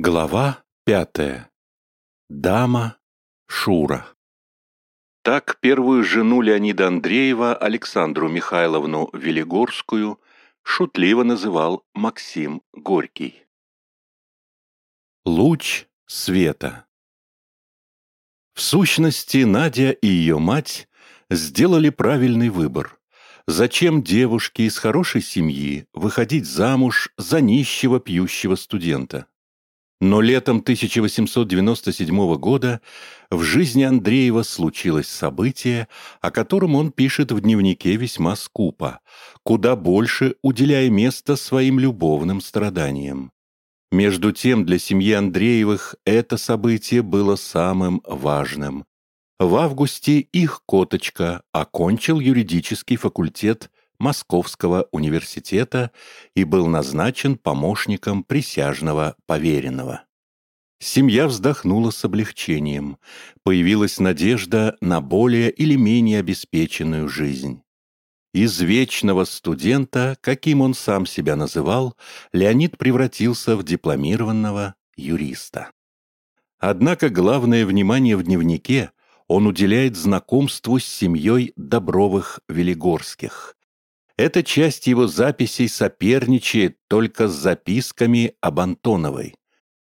Глава пятая. Дама Шура. Так первую жену Леонида Андреева, Александру Михайловну Велигорскую, шутливо называл Максим Горький. Луч света. В сущности, Надя и ее мать сделали правильный выбор. Зачем девушке из хорошей семьи выходить замуж за нищего пьющего студента? Но летом 1897 года в жизни Андреева случилось событие, о котором он пишет в дневнике весьма скупо, куда больше уделяя место своим любовным страданиям. Между тем, для семьи Андреевых это событие было самым важным. В августе их коточка окончил юридический факультет Московского университета и был назначен помощником присяжного поверенного. Семья вздохнула с облегчением. Появилась надежда на более или менее обеспеченную жизнь. Из вечного студента, каким он сам себя называл, Леонид превратился в дипломированного юриста. Однако главное внимание в дневнике он уделяет знакомству с семьей Добровых-Велигорских, эта часть его записей соперничает только с записками об Антоновой.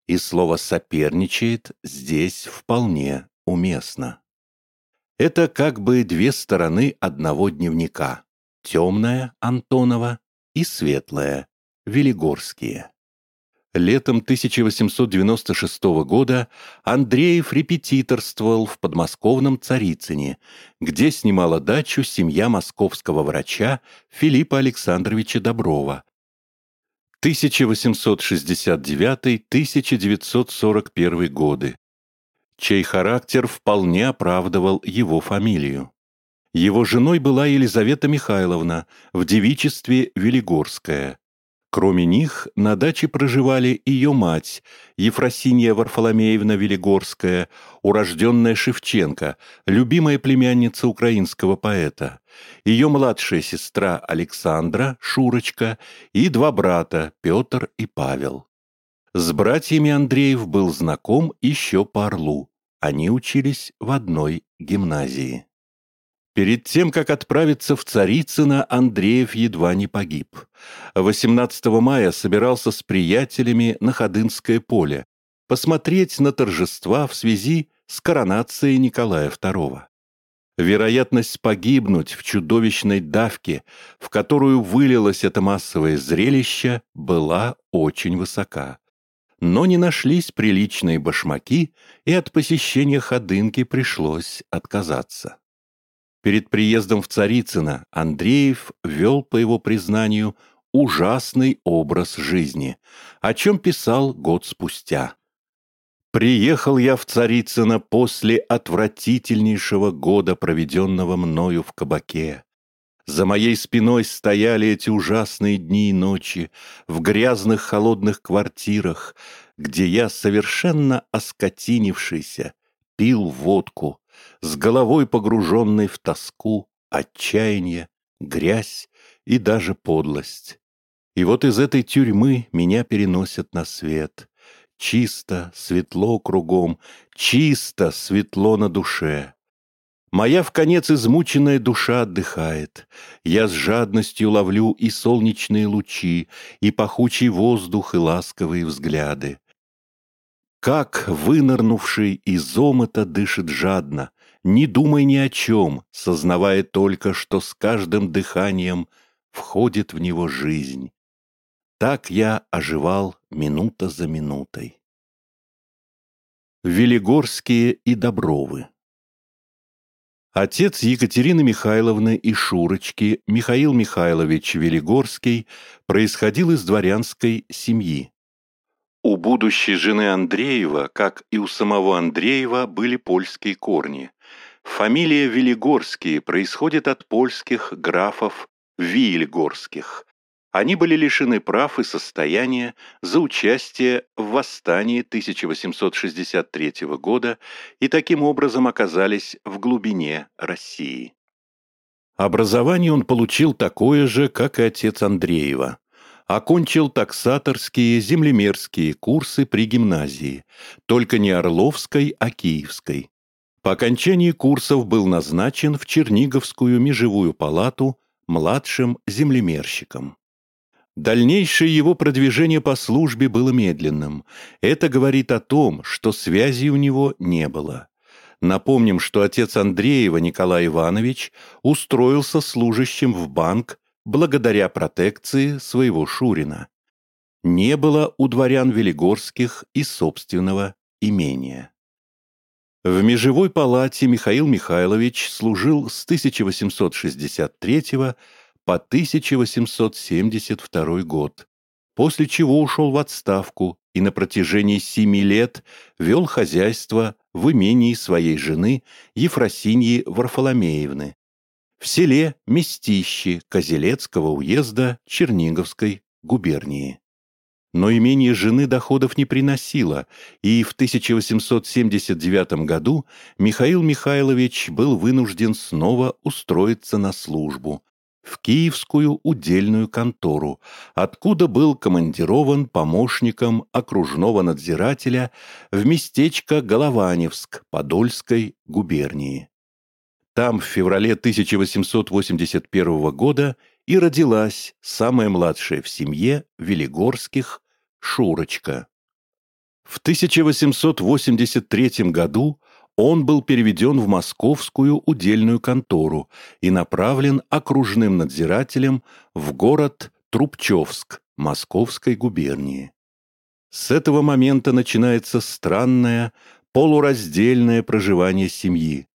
И слово «соперничает» здесь вполне уместно. Это как бы две стороны одного дневника. Темная Антонова и светлая Велигорские. Летом 1896 года Андреев репетиторствовал в подмосковном Царицыне, где снимала дачу семья московского врача Филиппа Александровича Доброва. 1869-1941 годы, чей характер вполне оправдывал его фамилию. Его женой была Елизавета Михайловна, в девичестве Велигорская – Кроме них, на даче проживали ее мать, Ефросинья Варфоломеевна Велигорская, урожденная Шевченко, любимая племянница украинского поэта, ее младшая сестра Александра, Шурочка, и два брата, Петр и Павел. С братьями Андреев был знаком еще по Орлу. Они учились в одной гимназии. Перед тем, как отправиться в Царицыно, Андреев едва не погиб. 18 мая собирался с приятелями на Ходынское поле посмотреть на торжества в связи с коронацией Николая II. Вероятность погибнуть в чудовищной давке, в которую вылилось это массовое зрелище, была очень высока. Но не нашлись приличные башмаки, и от посещения Ходынки пришлось отказаться. Перед приездом в Царицыно Андреев вел, по его признанию, ужасный образ жизни, о чем писал год спустя. «Приехал я в Царицыно после отвратительнейшего года, проведенного мною в кабаке. За моей спиной стояли эти ужасные дни и ночи в грязных холодных квартирах, где я, совершенно оскотинившийся, пил водку, с головой погруженной в тоску, отчаяние, грязь и даже подлость. И вот из этой тюрьмы меня переносят на свет. Чисто, светло кругом, чисто, светло на душе. Моя в конец измученная душа отдыхает. Я с жадностью ловлю и солнечные лучи, и пахучий воздух, и ласковые взгляды. Как вынырнувший из омыта дышит жадно, не думай ни о чем, сознавая только, что с каждым дыханием входит в него жизнь. Так я оживал минута за минутой. Велигорские и Добровы Отец Екатерины Михайловны и Шурочки, Михаил Михайлович Велигорский, происходил из дворянской семьи. У будущей жены Андреева, как и у самого Андреева, были польские корни. Фамилия Велигорские происходит от польских графов Вильгорских. Они были лишены прав и состояния за участие в восстании 1863 года и таким образом оказались в глубине России. Образование он получил такое же, как и отец Андреева. Окончил таксаторские, землемерские курсы при гимназии, только не Орловской, а Киевской. По окончании курсов был назначен в Черниговскую межевую палату младшим землемерщиком. Дальнейшее его продвижение по службе было медленным. Это говорит о том, что связи у него не было. Напомним, что отец Андреева Николай Иванович устроился служащим в банк благодаря протекции своего Шурина. Не было у дворян Велигорских и собственного имения. В межевой палате Михаил Михайлович служил с 1863 по 1872 год, после чего ушел в отставку и на протяжении семи лет вел хозяйство в имении своей жены Ефросиньи Варфоломеевны в селе Местищи Козелецкого уезда Черниговской губернии. Но имение жены доходов не приносило, и в 1879 году Михаил Михайлович был вынужден снова устроиться на службу, в Киевскую удельную контору, откуда был командирован помощником окружного надзирателя в местечко Голованевск Подольской губернии. Там в феврале 1881 года и родилась самая младшая в семье Велигорских Шурочка. В 1883 году он был переведен в московскую удельную контору и направлен окружным надзирателем в город Трубчевск Московской губернии. С этого момента начинается странное, полураздельное проживание семьи.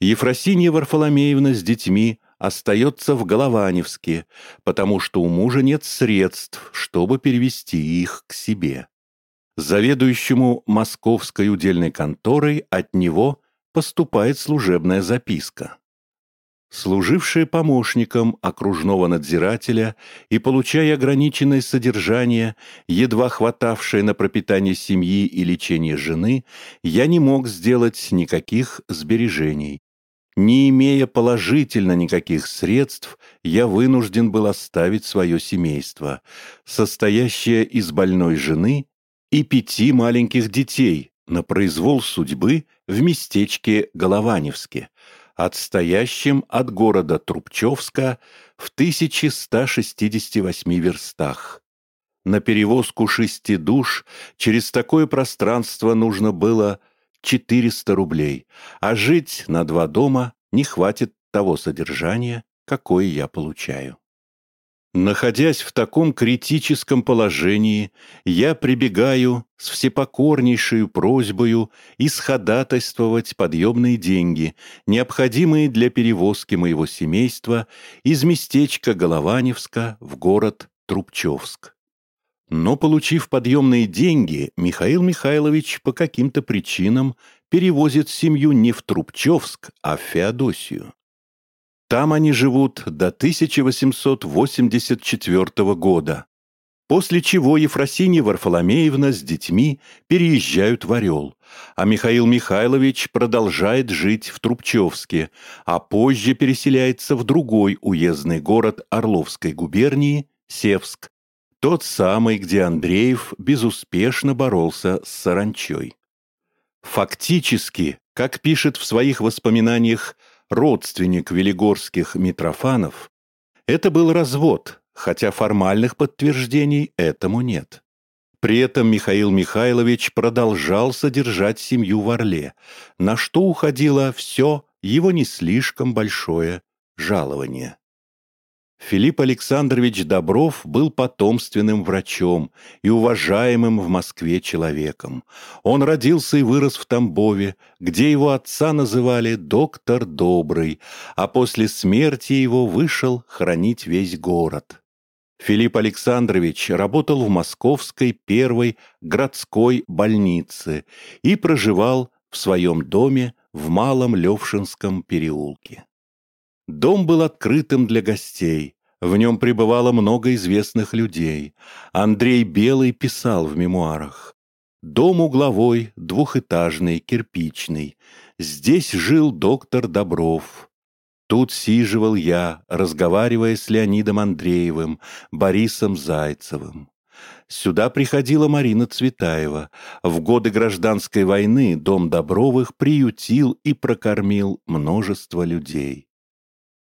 Ефросинья Варфоломеевна с детьми остается в Голованевске, потому что у мужа нет средств, чтобы перевести их к себе заведующему московской удельной конторой от него поступает служебная записка. Служившая помощником окружного надзирателя и получая ограниченное содержание, едва хватавшее на пропитание семьи и лечение жены, я не мог сделать никаких сбережений. Не имея положительно никаких средств, я вынужден был оставить свое семейство, состоящее из больной жены и пяти маленьких детей на произвол судьбы в местечке Голованевске, отстоящем от города Трубчевска в 1168 верстах. На перевозку шести душ через такое пространство нужно было 400 рублей, а жить на два дома не хватит того содержания, какое я получаю. Находясь в таком критическом положении, я прибегаю с всепокорнейшей просьбою исходатайствовать подъемные деньги, необходимые для перевозки моего семейства из местечка Голованевска в город Трубчевск. Но, получив подъемные деньги, Михаил Михайлович по каким-то причинам перевозит семью не в Трубчевск, а в Феодосию. Там они живут до 1884 года, после чего Ефросинья Варфоломеевна с детьми переезжают в Орел, а Михаил Михайлович продолжает жить в Трубчевске, а позже переселяется в другой уездный город Орловской губернии – Севск, тот самый, где Андреев безуспешно боролся с саранчой. Фактически, как пишет в своих воспоминаниях родственник велигорских Митрофанов, это был развод, хотя формальных подтверждений этому нет. При этом Михаил Михайлович продолжал содержать семью в Орле, на что уходило все его не слишком большое жалование. Филипп Александрович Добров был потомственным врачом и уважаемым в Москве человеком. Он родился и вырос в Тамбове, где его отца называли «доктор Добрый», а после смерти его вышел хранить весь город. Филипп Александрович работал в московской первой городской больнице и проживал в своем доме в Малом Левшинском переулке. Дом был открытым для гостей. В нем пребывало много известных людей. Андрей Белый писал в мемуарах. Дом угловой, двухэтажный, кирпичный. Здесь жил доктор Добров. Тут сиживал я, разговаривая с Леонидом Андреевым, Борисом Зайцевым. Сюда приходила Марина Цветаева. В годы гражданской войны Дом Добровых приютил и прокормил множество людей.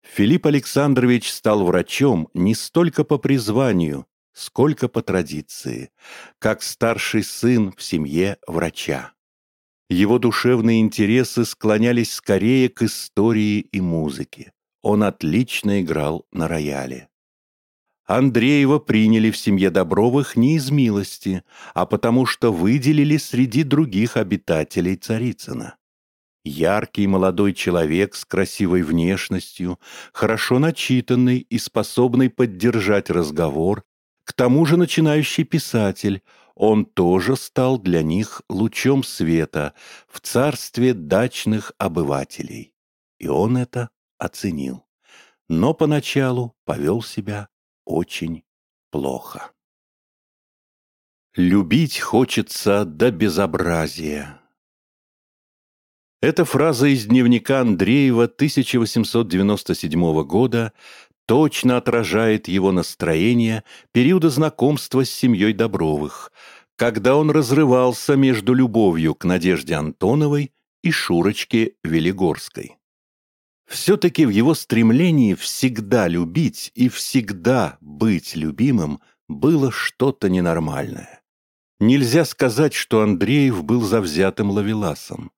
Филипп Александрович стал врачом не столько по призванию, сколько по традиции, как старший сын в семье врача. Его душевные интересы склонялись скорее к истории и музыке. Он отлично играл на рояле. Андреева приняли в семье Добровых не из милости, а потому что выделили среди других обитателей Царицына. Яркий молодой человек с красивой внешностью, хорошо начитанный и способный поддержать разговор, к тому же начинающий писатель, он тоже стал для них лучом света в царстве дачных обывателей. И он это оценил. Но поначалу повел себя очень плохо. Любить хочется до безобразия. Эта фраза из дневника Андреева 1897 года точно отражает его настроение периода знакомства с семьей Добровых, когда он разрывался между любовью к Надежде Антоновой и Шурочке Велигорской. Все-таки в его стремлении всегда любить и всегда быть любимым было что-то ненормальное. Нельзя сказать, что Андреев был завзятым ловеласом.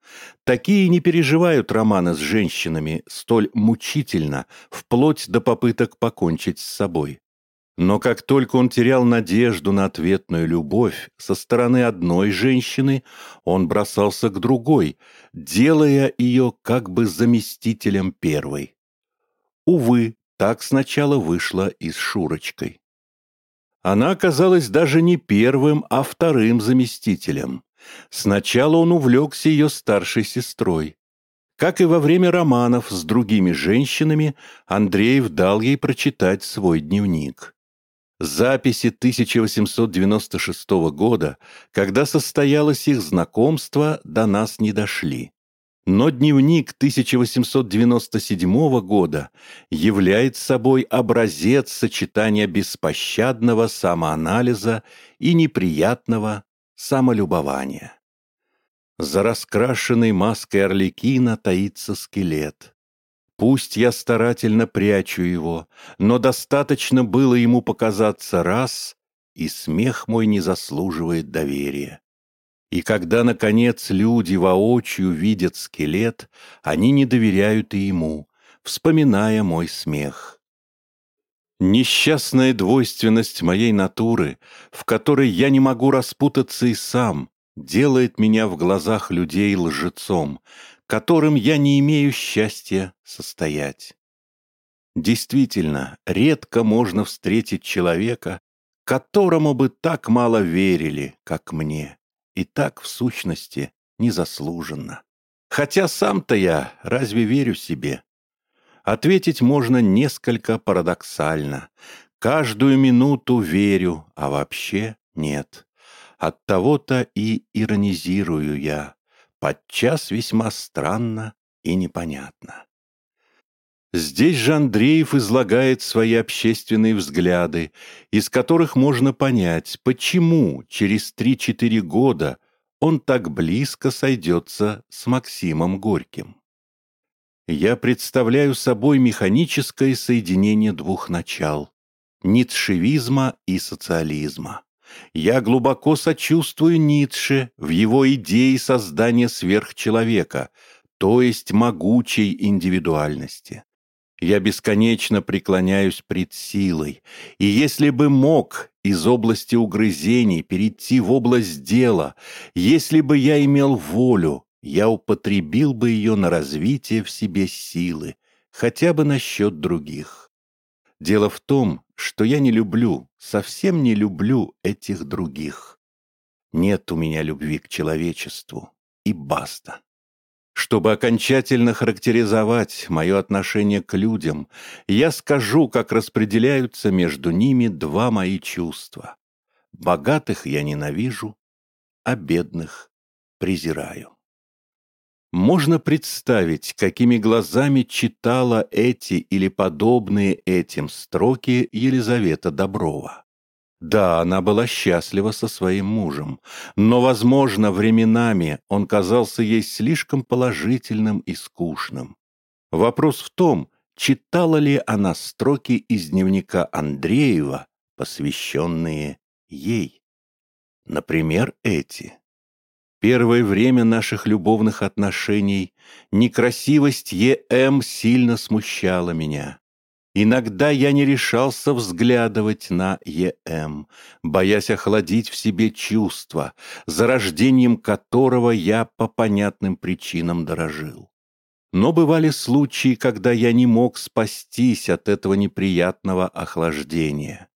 Такие не переживают романы с женщинами столь мучительно, вплоть до попыток покончить с собой. Но как только он терял надежду на ответную любовь со стороны одной женщины, он бросался к другой, делая ее как бы заместителем первой. Увы, так сначала вышло и с Шурочкой. Она оказалась даже не первым, а вторым заместителем. Сначала он увлекся ее старшей сестрой. Как и во время романов с другими женщинами, Андреев дал ей прочитать свой дневник. Записи 1896 года, когда состоялось их знакомство, до нас не дошли. Но дневник 1897 года является собой образец сочетания беспощадного самоанализа и неприятного самолюбования. За раскрашенной маской Орликина таится скелет. Пусть я старательно прячу его, но достаточно было ему показаться раз, и смех мой не заслуживает доверия. И когда, наконец, люди воочию видят скелет, они не доверяют и ему, вспоминая мой смех. Несчастная двойственность моей натуры, в которой я не могу распутаться и сам, делает меня в глазах людей лжецом, которым я не имею счастья состоять. Действительно, редко можно встретить человека, которому бы так мало верили, как мне и так, в сущности, незаслуженно. Хотя сам-то я разве верю себе? Ответить можно несколько парадоксально. Каждую минуту верю, а вообще нет. От того-то и иронизирую я, подчас весьма странно и непонятно. Здесь же Андреев излагает свои общественные взгляды, из которых можно понять, почему через 3-4 года он так близко сойдется с Максимом Горьким. Я представляю собой механическое соединение двух начал – ницшевизма и социализма. Я глубоко сочувствую Ницше в его идее создания сверхчеловека, то есть могучей индивидуальности. Я бесконечно преклоняюсь пред силой, и если бы мог из области угрызений перейти в область дела, если бы я имел волю, я употребил бы ее на развитие в себе силы, хотя бы насчет других. Дело в том, что я не люблю, совсем не люблю этих других. Нет у меня любви к человечеству, и баста. Чтобы окончательно характеризовать мое отношение к людям, я скажу, как распределяются между ними два мои чувства. Богатых я ненавижу, а бедных презираю. Можно представить, какими глазами читала эти или подобные этим строки Елизавета Доброва. Да, она была счастлива со своим мужем, но, возможно, временами он казался ей слишком положительным и скучным. Вопрос в том, читала ли она строки из дневника Андреева, посвященные ей. Например, эти. Первое время наших любовных отношений некрасивость Е.М. сильно смущала меня. Иногда я не решался взглядывать на Е.М., боясь охладить в себе чувства, за рождением которого я по понятным причинам дорожил. Но бывали случаи, когда я не мог спастись от этого неприятного охлаждения.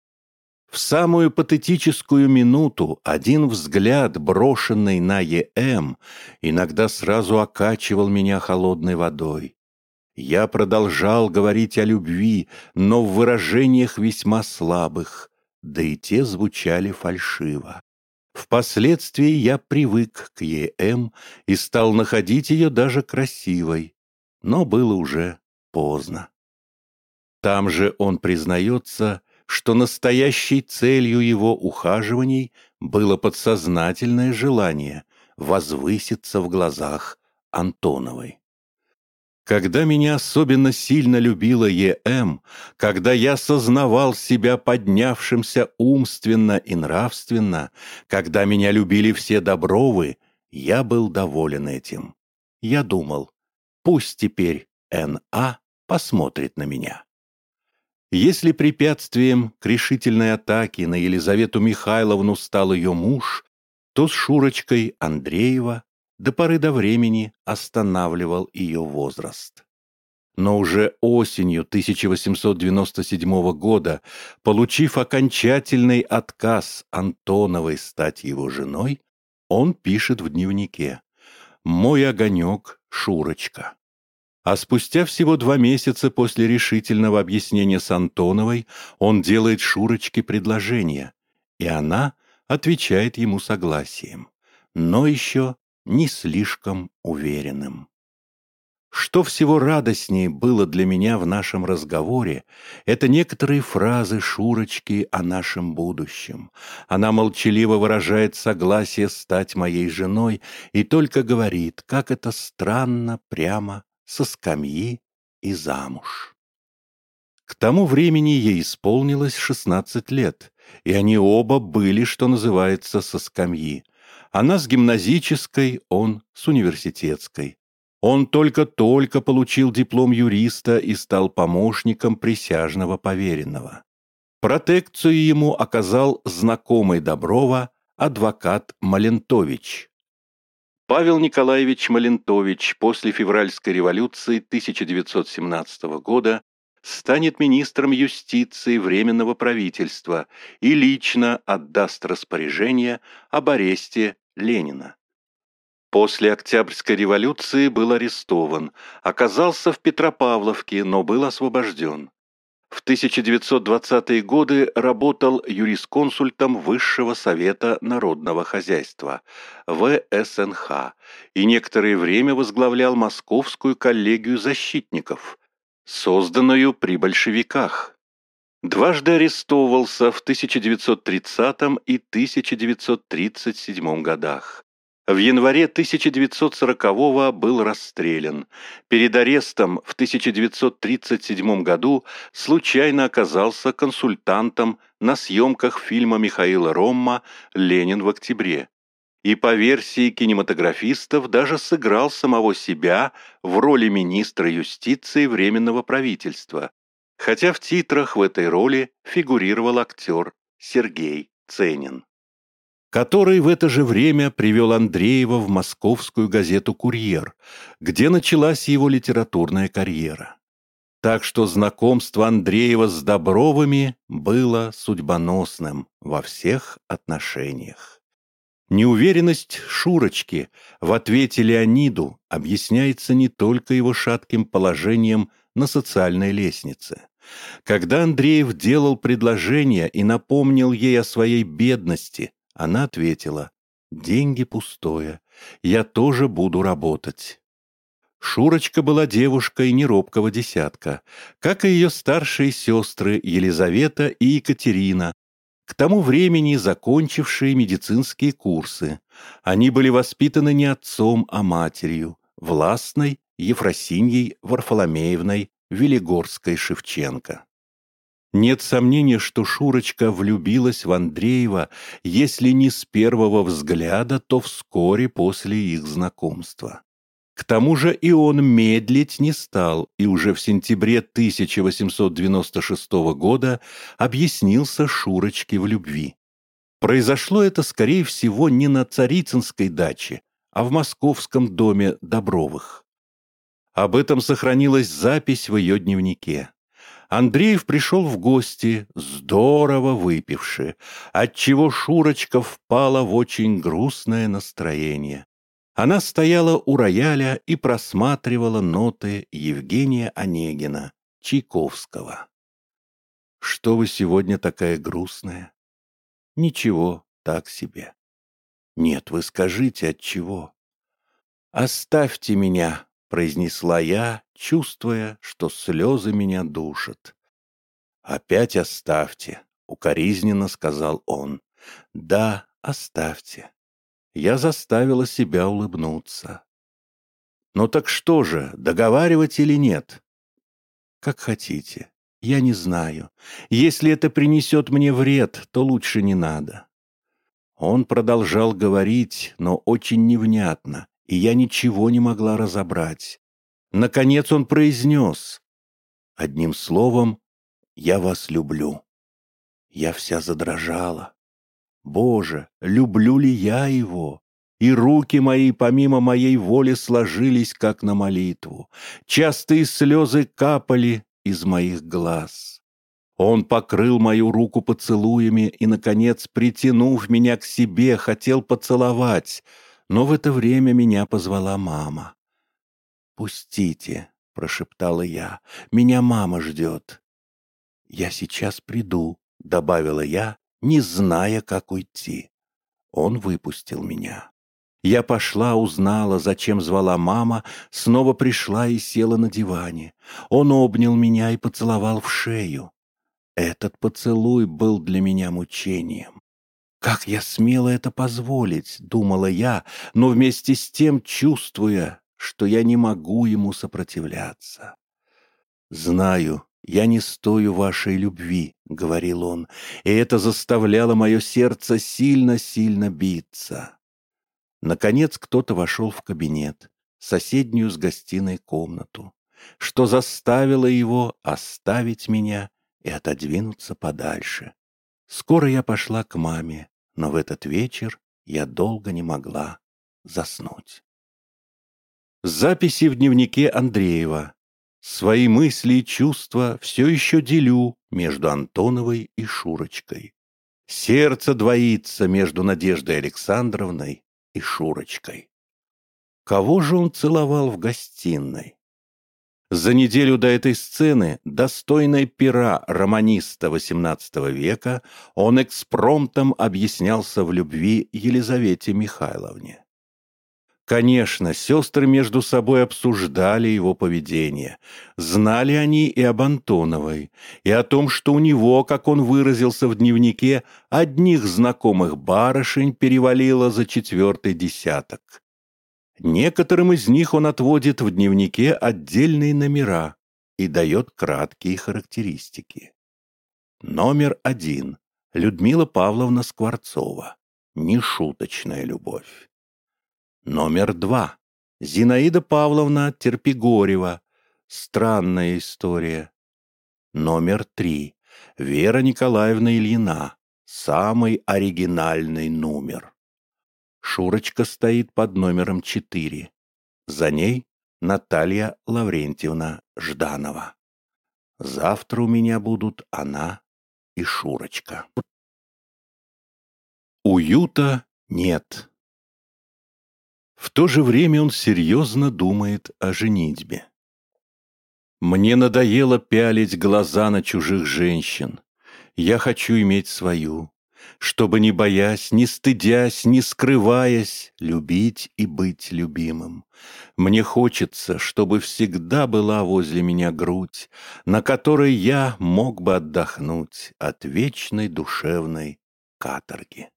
В самую патетическую минуту один взгляд, брошенный на ЕМ, иногда сразу окачивал меня холодной водой. Я продолжал говорить о любви, но в выражениях весьма слабых, да и те звучали фальшиво. Впоследствии я привык к ЕМ и стал находить ее даже красивой, но было уже поздно. Там же он признается, что настоящей целью его ухаживаний было подсознательное желание возвыситься в глазах Антоновой. Когда меня особенно сильно любила Е.М., когда я сознавал себя поднявшимся умственно и нравственно, когда меня любили все Добровы, я был доволен этим. Я думал, пусть теперь Н.А. посмотрит на меня. Если препятствием к решительной атаке на Елизавету Михайловну стал ее муж, то с Шурочкой Андреева до поры до времени останавливал ее возраст. Но уже осенью 1897 года, получив окончательный отказ Антоновой стать его женой, он пишет в дневнике «Мой огонек Шурочка». А спустя всего два месяца после решительного объяснения с Антоновой он делает Шурочке предложение, и она отвечает ему согласием, но еще не слишком уверенным. Что всего радостнее было для меня в нашем разговоре, это некоторые фразы Шурочки о нашем будущем. Она молчаливо выражает согласие стать моей женой и только говорит, как это странно прямо со скамьи и замуж. К тому времени ей исполнилось 16 лет, и они оба были, что называется, со скамьи. Она с гимназической, он с университетской. Он только-только получил диплом юриста и стал помощником присяжного поверенного. Протекцию ему оказал знакомый Доброва адвокат Малентович. Павел Николаевич Малентович после февральской революции 1917 года станет министром юстиции Временного правительства и лично отдаст распоряжение об аресте Ленина. После Октябрьской революции был арестован, оказался в Петропавловке, но был освобожден. В 1920-е годы работал юрисконсультом Высшего совета народного хозяйства, ВСНХ, и некоторое время возглавлял Московскую коллегию защитников, созданную при большевиках. Дважды арестовывался в 1930 и 1937 годах. В январе 1940-го был расстрелян. Перед арестом в 1937 году случайно оказался консультантом на съемках фильма Михаила Ромма «Ленин в октябре». И по версии кинематографистов даже сыграл самого себя в роли министра юстиции Временного правительства, хотя в титрах в этой роли фигурировал актер Сергей Ценин который в это же время привел Андреева в московскую газету «Курьер», где началась его литературная карьера. Так что знакомство Андреева с Добровыми было судьбоносным во всех отношениях. Неуверенность Шурочки в ответе Леониду объясняется не только его шатким положением на социальной лестнице. Когда Андреев делал предложение и напомнил ей о своей бедности, она ответила, «Деньги пустое, я тоже буду работать». Шурочка была девушкой неробкого десятка, как и ее старшие сестры Елизавета и Екатерина, к тому времени закончившие медицинские курсы. Они были воспитаны не отцом, а матерью, властной Ефросиньей Варфоломеевной Велигорской-Шевченко. Нет сомнения, что Шурочка влюбилась в Андреева, если не с первого взгляда, то вскоре после их знакомства. К тому же и он медлить не стал, и уже в сентябре 1896 года объяснился Шурочке в любви. Произошло это, скорее всего, не на Царицынской даче, а в московском доме Добровых. Об этом сохранилась запись в ее дневнике. Андреев пришел в гости, здорово выпивши, отчего Шурочка впала в очень грустное настроение. Она стояла у рояля и просматривала ноты Евгения Онегина, Чайковского. «Что вы сегодня такая грустная?» «Ничего, так себе». «Нет, вы скажите, от чего?» «Оставьте меня», — произнесла я, чувствуя, что слезы меня душат. «Опять оставьте», — укоризненно сказал он. «Да, оставьте». Я заставила себя улыбнуться. «Ну так что же, договаривать или нет?» «Как хотите. Я не знаю. Если это принесет мне вред, то лучше не надо». Он продолжал говорить, но очень невнятно, и я ничего не могла разобрать. Наконец он произнес. Одним словом, «Я вас люблю». Я вся задрожала. Боже, люблю ли я его? И руки мои помимо моей воли сложились, как на молитву. Частые слезы капали из моих глаз. Он покрыл мою руку поцелуями и, наконец, притянув меня к себе, хотел поцеловать, но в это время меня позвала мама. «Пустите», — прошептала я, — «меня мама ждет». «Я сейчас приду», — добавила я не зная, как уйти. Он выпустил меня. Я пошла, узнала, зачем звала мама, снова пришла и села на диване. Он обнял меня и поцеловал в шею. Этот поцелуй был для меня мучением. Как я смела это позволить, думала я, но вместе с тем чувствуя, что я не могу ему сопротивляться. Знаю, «Я не стою вашей любви», — говорил он, и это заставляло мое сердце сильно-сильно биться. Наконец кто-то вошел в кабинет, соседнюю с гостиной комнату, что заставило его оставить меня и отодвинуться подальше. Скоро я пошла к маме, но в этот вечер я долго не могла заснуть. Записи в дневнике Андреева Свои мысли и чувства все еще делю между Антоновой и Шурочкой. Сердце двоится между Надеждой Александровной и Шурочкой. Кого же он целовал в гостиной? За неделю до этой сцены, достойной пера романиста XVIII века, он экспромтом объяснялся в любви Елизавете Михайловне. Конечно, сестры между собой обсуждали его поведение. Знали они и об Антоновой, и о том, что у него, как он выразился в дневнике, одних знакомых барышень перевалило за четвертый десяток. Некоторым из них он отводит в дневнике отдельные номера и дает краткие характеристики. Номер один. Людмила Павловна Скворцова. Нешуточная любовь. Номер два. Зинаида Павловна Терпигорева. Странная история. Номер три. Вера Николаевна Ильина. Самый оригинальный номер. Шурочка стоит под номером четыре. За ней Наталья Лаврентьевна Жданова. Завтра у меня будут она и Шурочка. Уюта нет. В то же время он серьезно думает о женитьбе. Мне надоело пялить глаза на чужих женщин. Я хочу иметь свою. Чтобы, не боясь, не стыдясь, не скрываясь, любить и быть любимым. Мне хочется, чтобы всегда была возле меня грудь, на которой я мог бы отдохнуть от вечной душевной каторги.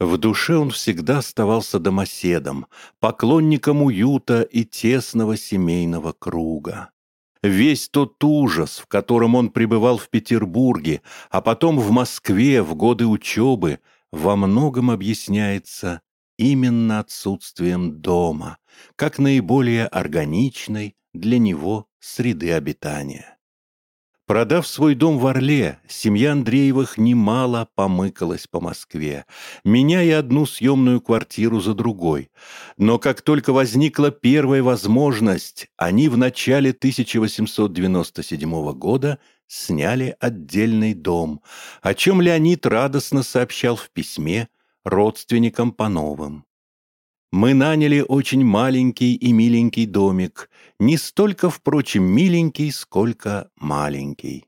В душе он всегда оставался домоседом, поклонником уюта и тесного семейного круга. Весь тот ужас, в котором он пребывал в Петербурге, а потом в Москве в годы учебы, во многом объясняется именно отсутствием дома, как наиболее органичной для него среды обитания. Продав свой дом в Орле, семья Андреевых немало помыкалась по Москве, меняя одну съемную квартиру за другой. Но как только возникла первая возможность, они в начале 1897 года сняли отдельный дом, о чем Леонид радостно сообщал в письме родственникам по новым. Мы наняли очень маленький и миленький домик, не столько, впрочем, миленький, сколько маленький.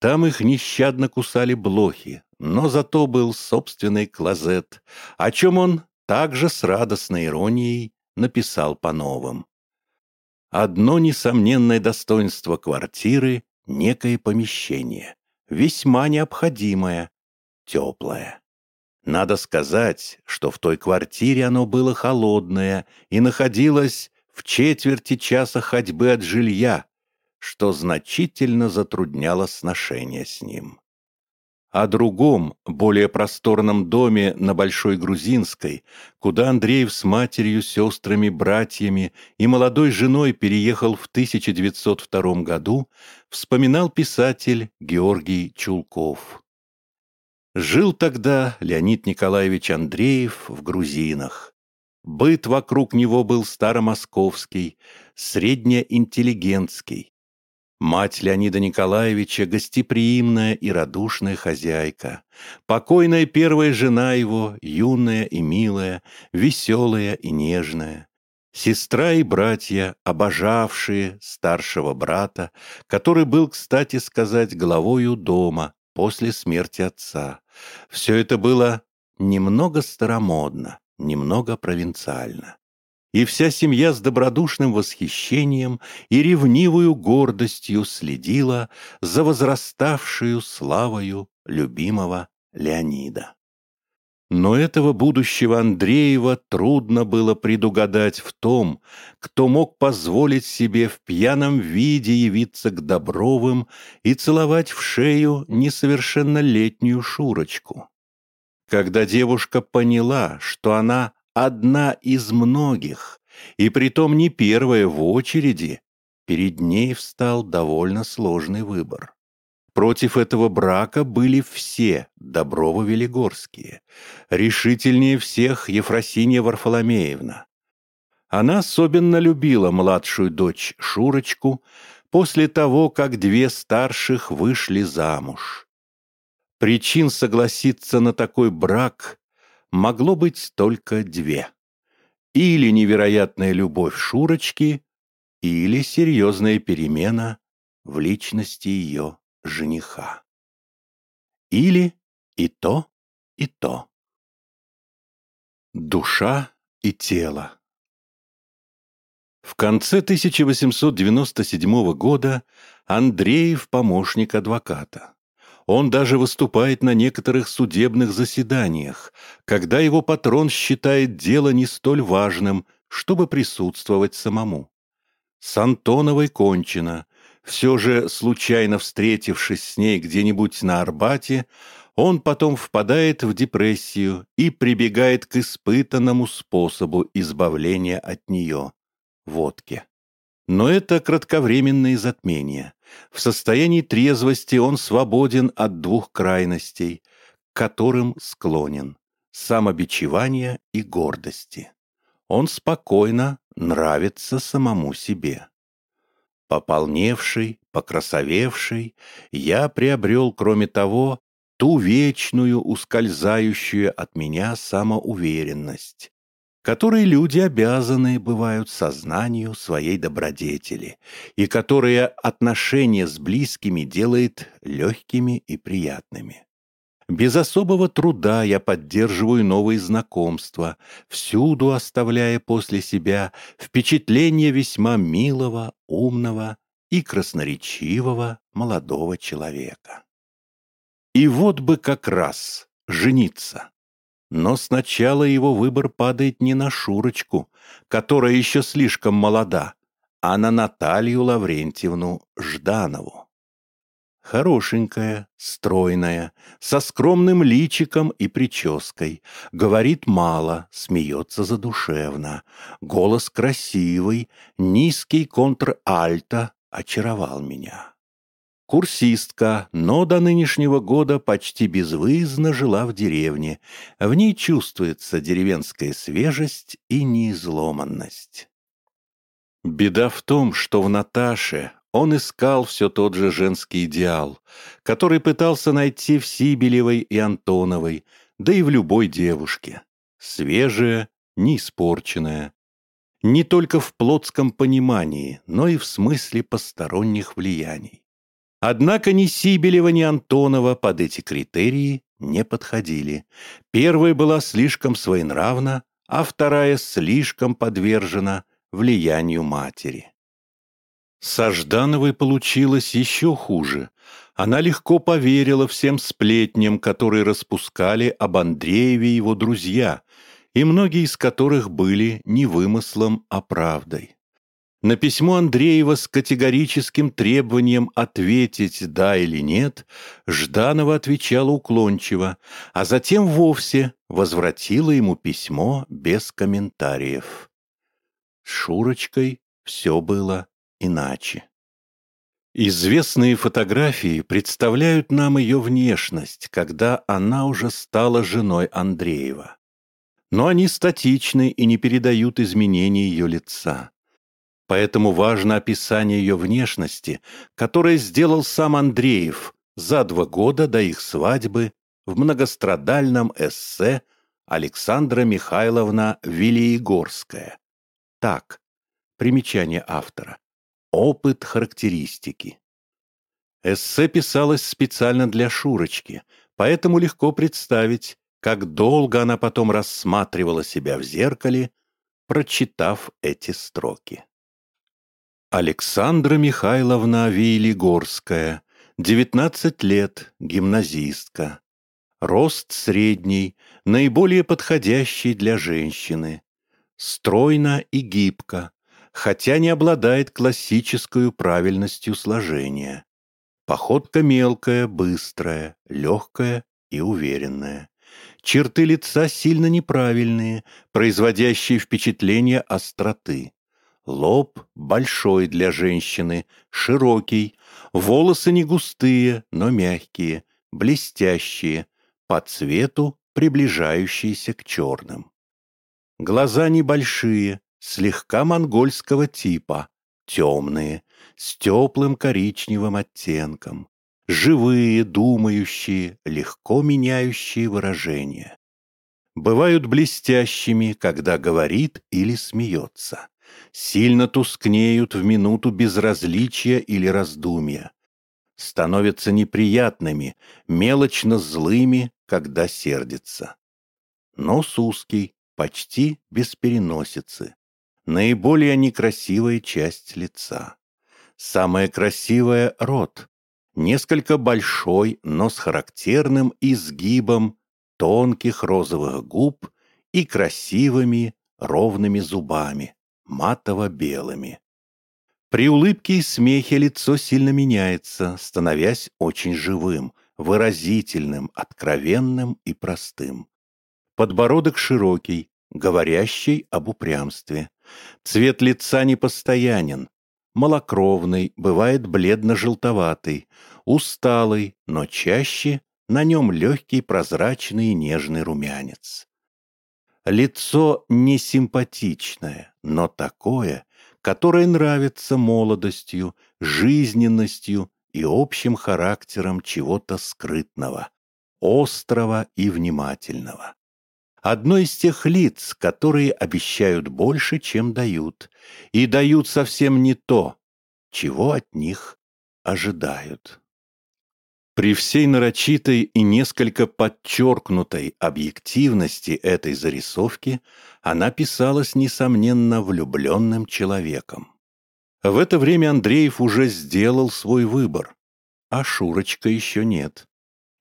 Там их нещадно кусали блохи, но зато был собственный клозет, о чем он также с радостной иронией написал по-новым. Одно несомненное достоинство квартиры — некое помещение, весьма необходимое, теплое. Надо сказать, что в той квартире оно было холодное и находилось в четверти часа ходьбы от жилья, что значительно затрудняло сношение с ним. О другом, более просторном доме на Большой Грузинской, куда Андреев с матерью, сестрами, братьями и молодой женой переехал в 1902 году, вспоминал писатель Георгий Чулков. Жил тогда Леонид Николаевич Андреев в Грузинах. Быт вокруг него был старомосковский, среднеинтеллигентский. Мать Леонида Николаевича – гостеприимная и радушная хозяйка. Покойная первая жена его – юная и милая, веселая и нежная. Сестра и братья, обожавшие старшего брата, который был, кстати сказать, главою дома после смерти отца. Все это было немного старомодно, немного провинциально. И вся семья с добродушным восхищением и ревнивую гордостью следила за возраставшую славою любимого Леонида. Но этого будущего Андреева трудно было предугадать в том, кто мог позволить себе в пьяном виде явиться к Добровым и целовать в шею несовершеннолетнюю Шурочку. Когда девушка поняла, что она одна из многих, и притом не первая в очереди, перед ней встал довольно сложный выбор. Против этого брака были все Доброво-Велигорские. Решительнее всех Ефросинья Варфоломеевна. Она особенно любила младшую дочь Шурочку после того, как две старших вышли замуж. Причин согласиться на такой брак могло быть только две. Или невероятная любовь Шурочки, или серьезная перемена в личности ее жениха. Или и то, и то. Душа и тело. В конце 1897 года Андреев помощник адвоката. Он даже выступает на некоторых судебных заседаниях, когда его патрон считает дело не столь важным, чтобы присутствовать самому. С Антоновой кончено, все же, случайно встретившись с ней где-нибудь на Арбате, он потом впадает в депрессию и прибегает к испытанному способу избавления от нее – водке. Но это кратковременные затмения. В состоянии трезвости он свободен от двух крайностей, к которым склонен – самобичевания и гордости. Он спокойно нравится самому себе. Пополневший, покрасовевший, я приобрел, кроме того, ту вечную, ускользающую от меня самоуверенность, которой люди обязаны бывают сознанию своей добродетели и которая отношения с близкими делает легкими и приятными. Без особого труда я поддерживаю новые знакомства, всюду оставляя после себя впечатление весьма милого, умного и красноречивого молодого человека. И вот бы как раз жениться. Но сначала его выбор падает не на Шурочку, которая еще слишком молода, а на Наталью Лаврентьевну Жданову. Хорошенькая, стройная, со скромным личиком и прической. Говорит мало, смеется задушевно. Голос красивый, низкий контр-альто очаровал меня. Курсистка, но до нынешнего года почти безвыездно жила в деревне. В ней чувствуется деревенская свежесть и неизломанность. Беда в том, что в Наташе он искал все тот же женский идеал, который пытался найти в Сибелевой и Антоновой, да и в любой девушке. Свежая, неиспорченная. Не только в плотском понимании, но и в смысле посторонних влияний. Однако ни Сибелева, ни Антонова под эти критерии не подходили. Первая была слишком своенравна, а вторая слишком подвержена влиянию матери. Со Ждановой получилось еще хуже. Она легко поверила всем сплетням, которые распускали об Андрееве его друзья, и многие из которых были не вымыслом, а правдой. На письмо Андреева с категорическим требованием ответить «да» или «нет» Жданова отвечала уклончиво, а затем вовсе возвратила ему письмо без комментариев. С Шурочкой все было иначе. Известные фотографии представляют нам ее внешность, когда она уже стала женой Андреева. Но они статичны и не передают изменений ее лица. Поэтому важно описание ее внешности, которое сделал сам Андреев за два года до их свадьбы в многострадальном эссе Александра Михайловна Вилиегорская. Так, примечание автора. Опыт характеристики. Эссе писалось специально для Шурочки, поэтому легко представить, как долго она потом рассматривала себя в зеркале, прочитав эти строки. Александра Михайловна Вейлигорская, 19 лет, гимназистка. Рост средний, наиболее подходящий для женщины. Стройно и гибко, хотя не обладает классической правильностью сложения. Походка мелкая, быстрая, легкая и уверенная. Черты лица сильно неправильные, производящие впечатление остроты. Лоб большой для женщины, широкий, волосы не густые, но мягкие, блестящие, по цвету приближающиеся к черным. Глаза небольшие, слегка монгольского типа, темные, с теплым коричневым оттенком, живые, думающие, легко меняющие выражения. Бывают блестящими, когда говорит или смеется. Сильно тускнеют в минуту безразличия или раздумья. Становятся неприятными, мелочно злыми, когда сердится. Нос узкий, почти без переносицы наиболее некрасивая часть лица. Самая красивая — рот, несколько большой, но с характерным изгибом тонких розовых губ и красивыми ровными зубами, матово-белыми. При улыбке и смехе лицо сильно меняется, становясь очень живым, выразительным, откровенным и простым. Подбородок широкий, говорящий об упрямстве. Цвет лица непостоянен, малокровный, бывает бледно-желтоватый, усталый, но чаще на нем легкий прозрачный нежный румянец. Лицо несимпатичное, но такое, которое нравится молодостью, жизненностью и общим характером чего-то скрытного, острого и внимательного. Одно из тех лиц, которые обещают больше, чем дают, и дают совсем не то, чего от них ожидают. При всей нарочитой и несколько подчеркнутой объективности этой зарисовки она писалась, несомненно, влюбленным человеком. В это время Андреев уже сделал свой выбор, а Шурочка еще нет.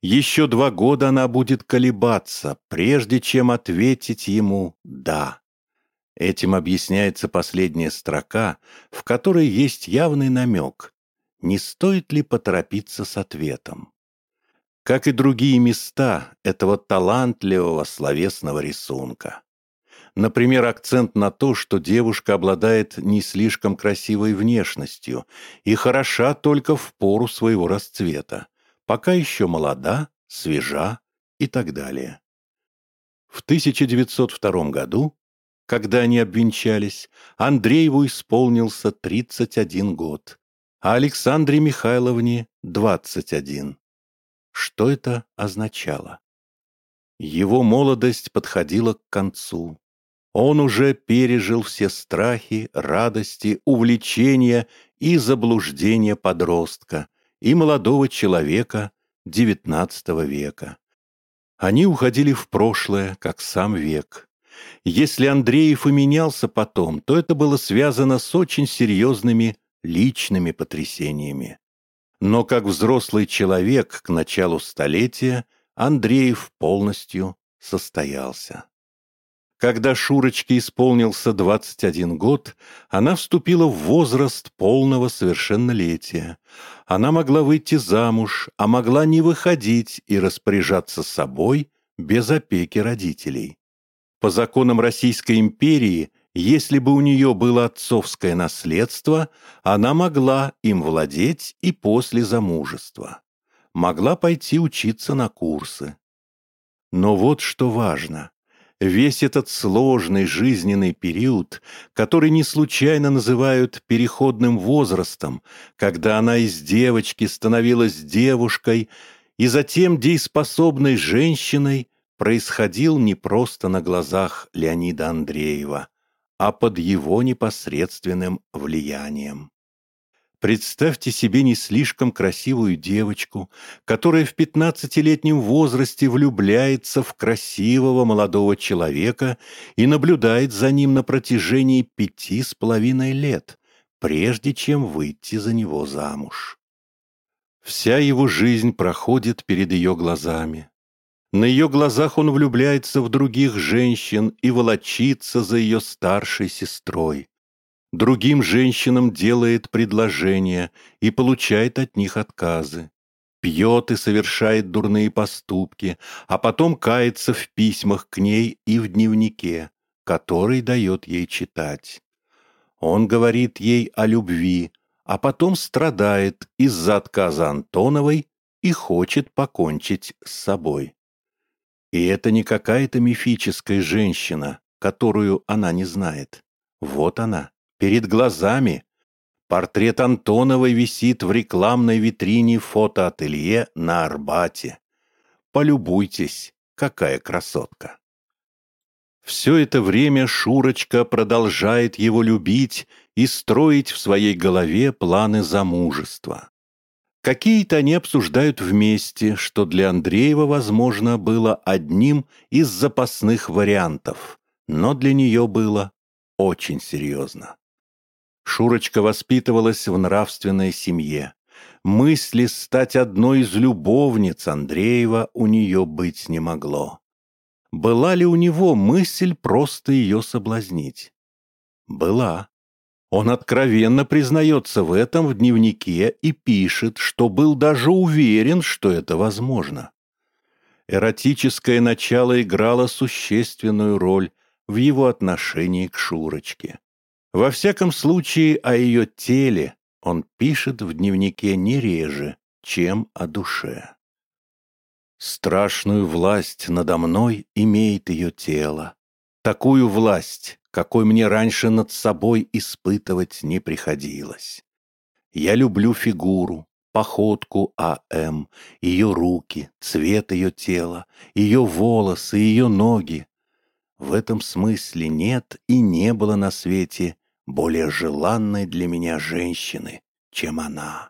Еще два года она будет колебаться, прежде чем ответить ему «да». Этим объясняется последняя строка, в которой есть явный намек не стоит ли поторопиться с ответом. Как и другие места этого талантливого словесного рисунка. Например, акцент на то, что девушка обладает не слишком красивой внешностью и хороша только в пору своего расцвета, пока еще молода, свежа и так далее. В 1902 году, когда они обвенчались, Андрееву исполнился 31 год, а Александре Михайловне – 21. Что это означало? Его молодость подходила к концу. Он уже пережил все страхи, радости, увлечения и заблуждения подростка и молодого человека XIX века. Они уходили в прошлое, как сам век. Если Андреев и менялся потом, то это было связано с очень серьезными личными потрясениями. Но как взрослый человек к началу столетия Андреев полностью состоялся. Когда Шурочке исполнился 21 год, она вступила в возраст полного совершеннолетия. Она могла выйти замуж, а могла не выходить и распоряжаться собой без опеки родителей. По законам Российской империи если бы у нее было отцовское наследство, она могла им владеть и после замужества. Могла пойти учиться на курсы. Но вот что важно. Весь этот сложный жизненный период, который не случайно называют переходным возрастом, когда она из девочки становилась девушкой и затем дееспособной женщиной, происходил не просто на глазах Леонида Андреева, а под его непосредственным влиянием. Представьте себе не слишком красивую девочку, которая в пятнадцатилетнем возрасте влюбляется в красивого молодого человека и наблюдает за ним на протяжении пяти с половиной лет, прежде чем выйти за него замуж. Вся его жизнь проходит перед ее глазами. На ее глазах он влюбляется в других женщин и волочится за ее старшей сестрой. Другим женщинам делает предложения и получает от них отказы. Пьет и совершает дурные поступки, а потом кается в письмах к ней и в дневнике, который дает ей читать. Он говорит ей о любви, а потом страдает из-за отказа Антоновой и хочет покончить с собой. И это не какая-то мифическая женщина, которую она не знает. Вот она, перед глазами. Портрет Антоновой висит в рекламной витрине фотоателье на Арбате. Полюбуйтесь, какая красотка. Все это время Шурочка продолжает его любить и строить в своей голове планы замужества. Какие-то они обсуждают вместе, что для Андреева, возможно, было одним из запасных вариантов, но для нее было очень серьезно. Шурочка воспитывалась в нравственной семье. Мысли стать одной из любовниц Андреева у нее быть не могло. Была ли у него мысль просто ее соблазнить? Была. Он откровенно признается в этом в дневнике и пишет, что был даже уверен, что это возможно. Эротическое начало играло существенную роль в его отношении к Шурочке. Во всяком случае, о ее теле он пишет в дневнике не реже, чем о душе. Страшную власть надо мной имеет ее тело. Такую власть, какой мне раньше над собой испытывать не приходилось. Я люблю фигуру, походку А.М., ее руки, цвет ее тела, ее волосы, ее ноги. В этом смысле нет и не было на свете более желанной для меня женщины, чем она.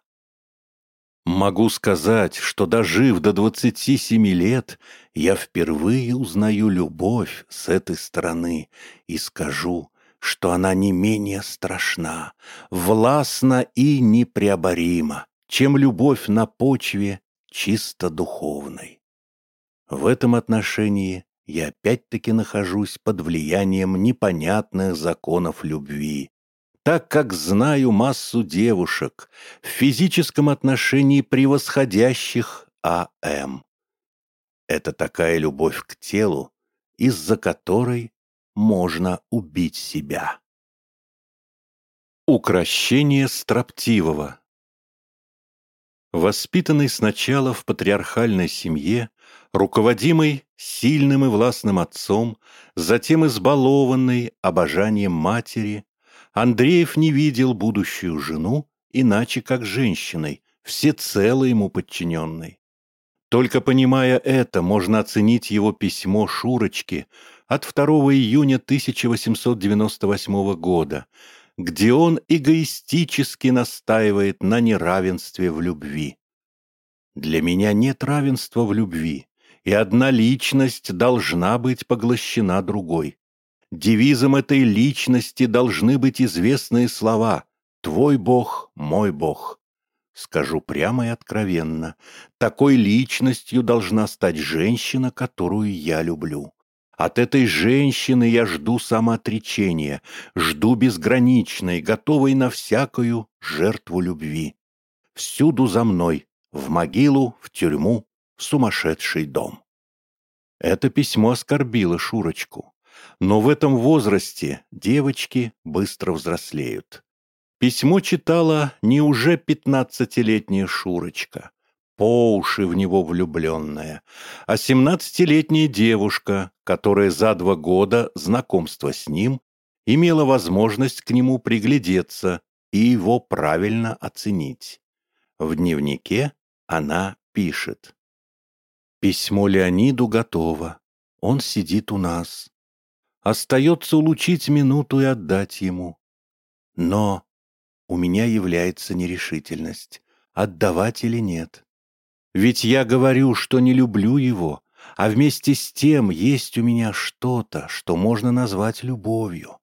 Могу сказать, что дожив до двадцати семи лет, я впервые узнаю любовь с этой стороны и скажу, что она не менее страшна, властна и непреоборима, чем любовь на почве чисто духовной. В этом отношении я опять-таки нахожусь под влиянием непонятных законов любви, так как знаю массу девушек в физическом отношении превосходящих А.М. Это такая любовь к телу, из-за которой можно убить себя. Укращение строптивого Воспитанный сначала в патриархальной семье, руководимый сильным и властным отцом, затем избалованный обожанием матери, Андреев не видел будущую жену иначе как женщиной, всецело ему подчиненной. Только понимая это, можно оценить его письмо Шурочке от 2 июня 1898 года, где он эгоистически настаивает на неравенстве в любви. «Для меня нет равенства в любви, и одна личность должна быть поглощена другой. Девизом этой личности должны быть известные слова «Твой Бог, мой Бог». Скажу прямо и откровенно, такой личностью должна стать женщина, которую я люблю. От этой женщины я жду самоотречения, жду безграничной, готовой на всякую жертву любви. Всюду за мной, в могилу, в тюрьму, сумасшедший дом. Это письмо оскорбило Шурочку. Но в этом возрасте девочки быстро взрослеют. Письмо читала не уже пятнадцатилетняя Шурочка, по уши в него влюбленная, а семнадцатилетняя девушка, которая за два года знакомства с ним имела возможность к нему приглядеться и его правильно оценить. В дневнике она пишет. «Письмо Леониду готово. Он сидит у нас. Остается улучить минуту и отдать ему. Но у меня является нерешительность, отдавать или нет. Ведь я говорю, что не люблю его, а вместе с тем есть у меня что-то, что можно назвать любовью.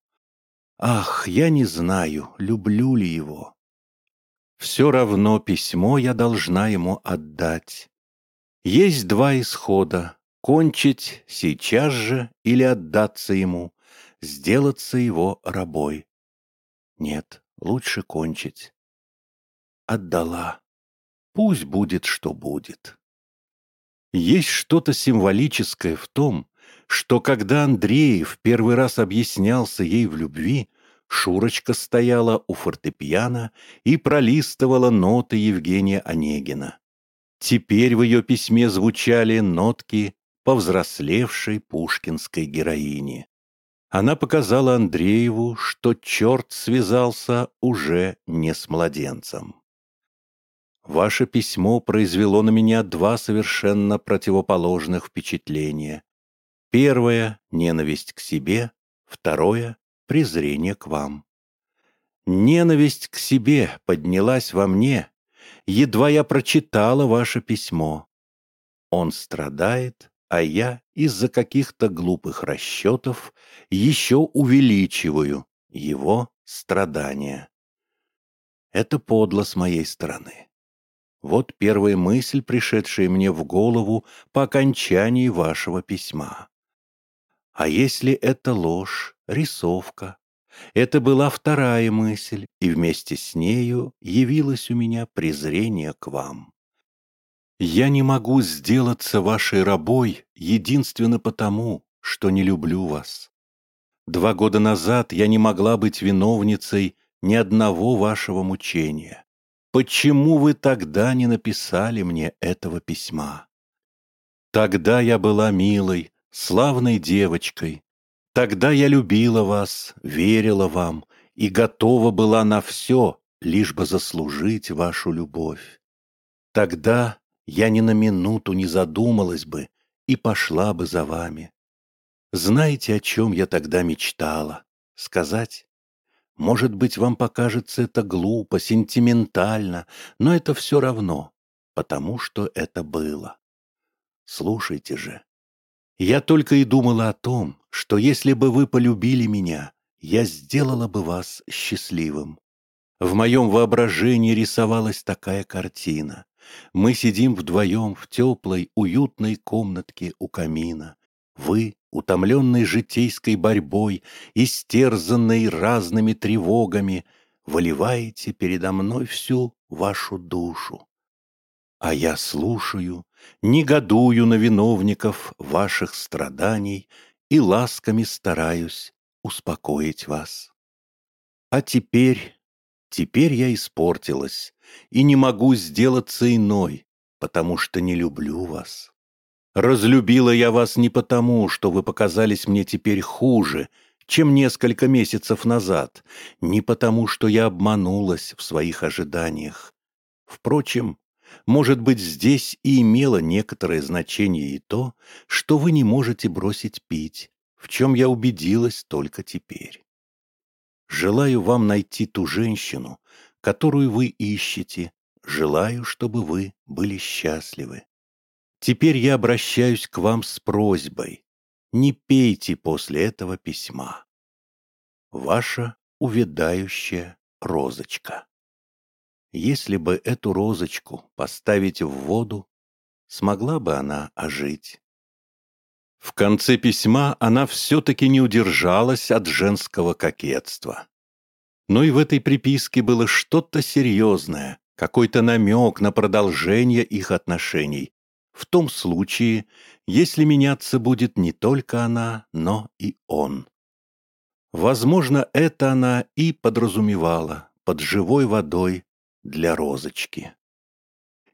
Ах, я не знаю, люблю ли его. Все равно письмо я должна ему отдать. Есть два исхода кончить сейчас же или отдаться ему, сделаться его рабой. Нет, лучше кончить. Отдала. Пусть будет, что будет. Есть что-то символическое в том, что когда Андреев первый раз объяснялся ей в любви, Шурочка стояла у фортепиано и пролистывала ноты Евгения Онегина. Теперь в ее письме звучали нотки повзрослевшей пушкинской героине. Она показала Андрееву, что черт связался уже не с младенцем. Ваше письмо произвело на меня два совершенно противоположных впечатления. Первое — ненависть к себе, второе — презрение к вам. Ненависть к себе поднялась во мне, едва я прочитала ваше письмо. Он страдает, а я из-за каких-то глупых расчетов еще увеличиваю его страдания. Это подло с моей стороны. Вот первая мысль, пришедшая мне в голову по окончании вашего письма. А если это ложь, рисовка? Это была вторая мысль, и вместе с нею явилось у меня презрение к вам. Я не могу сделаться вашей рабой единственно потому, что не люблю вас. Два года назад я не могла быть виновницей ни одного вашего мучения. Почему вы тогда не написали мне этого письма? Тогда я была милой, славной девочкой. Тогда я любила вас, верила вам и готова была на все, лишь бы заслужить вашу любовь. Тогда я ни на минуту не задумалась бы и пошла бы за вами. Знаете, о чем я тогда мечтала? Сказать? Может быть, вам покажется это глупо, сентиментально, но это все равно. потому что это было. Слушайте же, я только и думала о том, что если бы вы полюбили меня, я сделала бы вас счастливым. В моем воображении рисовалась такая картина. Мы сидим вдвоем в теплой, уютной комнатке у камина. Вы, утомленный житейской борьбой, истерзанный разными тревогами, выливаете передо мной всю вашу душу. А я слушаю, негодую на виновников ваших страданий и ласками стараюсь успокоить вас. А теперь, теперь я испортилась и не могу сделаться иной, потому что не люблю вас. Разлюбила я вас не потому, что вы показались мне теперь хуже, чем несколько месяцев назад, не потому, что я обманулась в своих ожиданиях. Впрочем, может быть, здесь и имело некоторое значение и то, что вы не можете бросить пить, в чем я убедилась только теперь. Желаю вам найти ту женщину, которую вы ищете, желаю, чтобы вы были счастливы. Теперь я обращаюсь к вам с просьбой. Не пейте после этого письма. Ваша увядающая розочка. Если бы эту розочку поставить в воду, смогла бы она ожить. В конце письма она все-таки не удержалась от женского кокетства. Но и в этой приписке было что-то серьезное, какой-то намек на продолжение их отношений, в том случае, если меняться будет не только она, но и он. Возможно, это она и подразумевала под живой водой для розочки.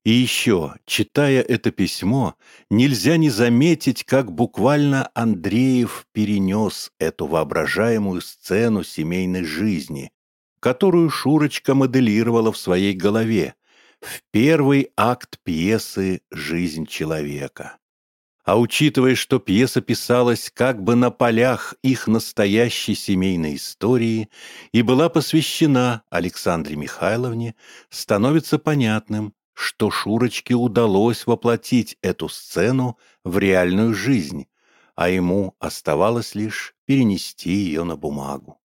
И еще, читая это письмо, нельзя не заметить, как буквально Андреев перенес эту воображаемую сцену семейной жизни, которую Шурочка моделировала в своей голове, в первый акт пьесы «Жизнь человека». А учитывая, что пьеса писалась как бы на полях их настоящей семейной истории и была посвящена Александре Михайловне, становится понятным, что Шурочке удалось воплотить эту сцену в реальную жизнь, а ему оставалось лишь перенести ее на бумагу.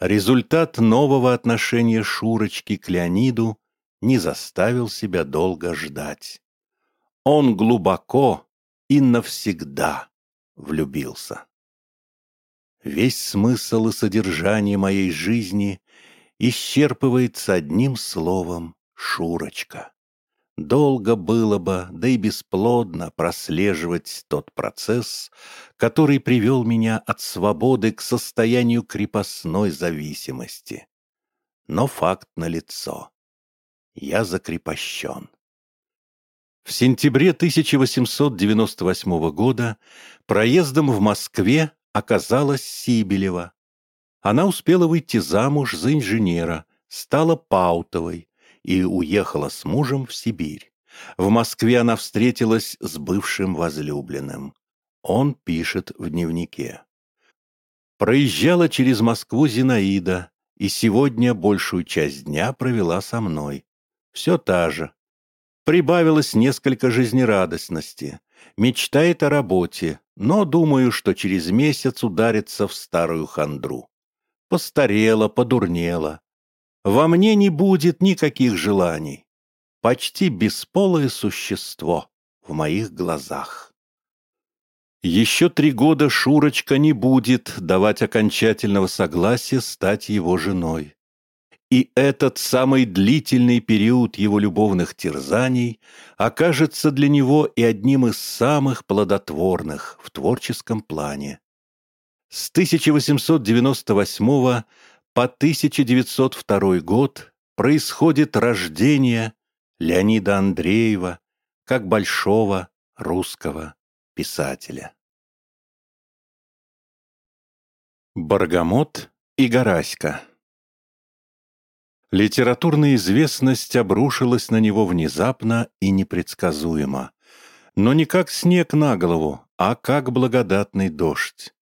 Результат нового отношения Шурочки к Леониду не заставил себя долго ждать. Он глубоко и навсегда влюбился. Весь смысл и содержание моей жизни исчерпывается одним словом «Шурочка». Долго было бы, да и бесплодно прослеживать тот процесс, который привел меня от свободы к состоянию крепостной зависимости. Но факт налицо. Я закрепощен. В сентябре 1898 года проездом в Москве оказалась Сибелева. Она успела выйти замуж за инженера, стала Паутовой, и уехала с мужем в Сибирь. В Москве она встретилась с бывшим возлюбленным. Он пишет в дневнике. Проезжала через Москву Зинаида, и сегодня большую часть дня провела со мной. Все та же. Прибавилось несколько жизнерадостности. Мечтает о работе, но думаю, что через месяц ударится в старую хандру. Постарела, подурнела. Во мне не будет никаких желаний. Почти бесполое существо в моих глазах. Еще три года Шурочка не будет давать окончательного согласия стать его женой. И этот самый длительный период его любовных терзаний окажется для него и одним из самых плодотворных в творческом плане. С 1898 по 1902 год происходит рождение Леонида Андреева как большого русского писателя. Баргамот и Гораська Литературная известность обрушилась на него внезапно и непредсказуемо, но не как снег на голову, а как благодатный дождь.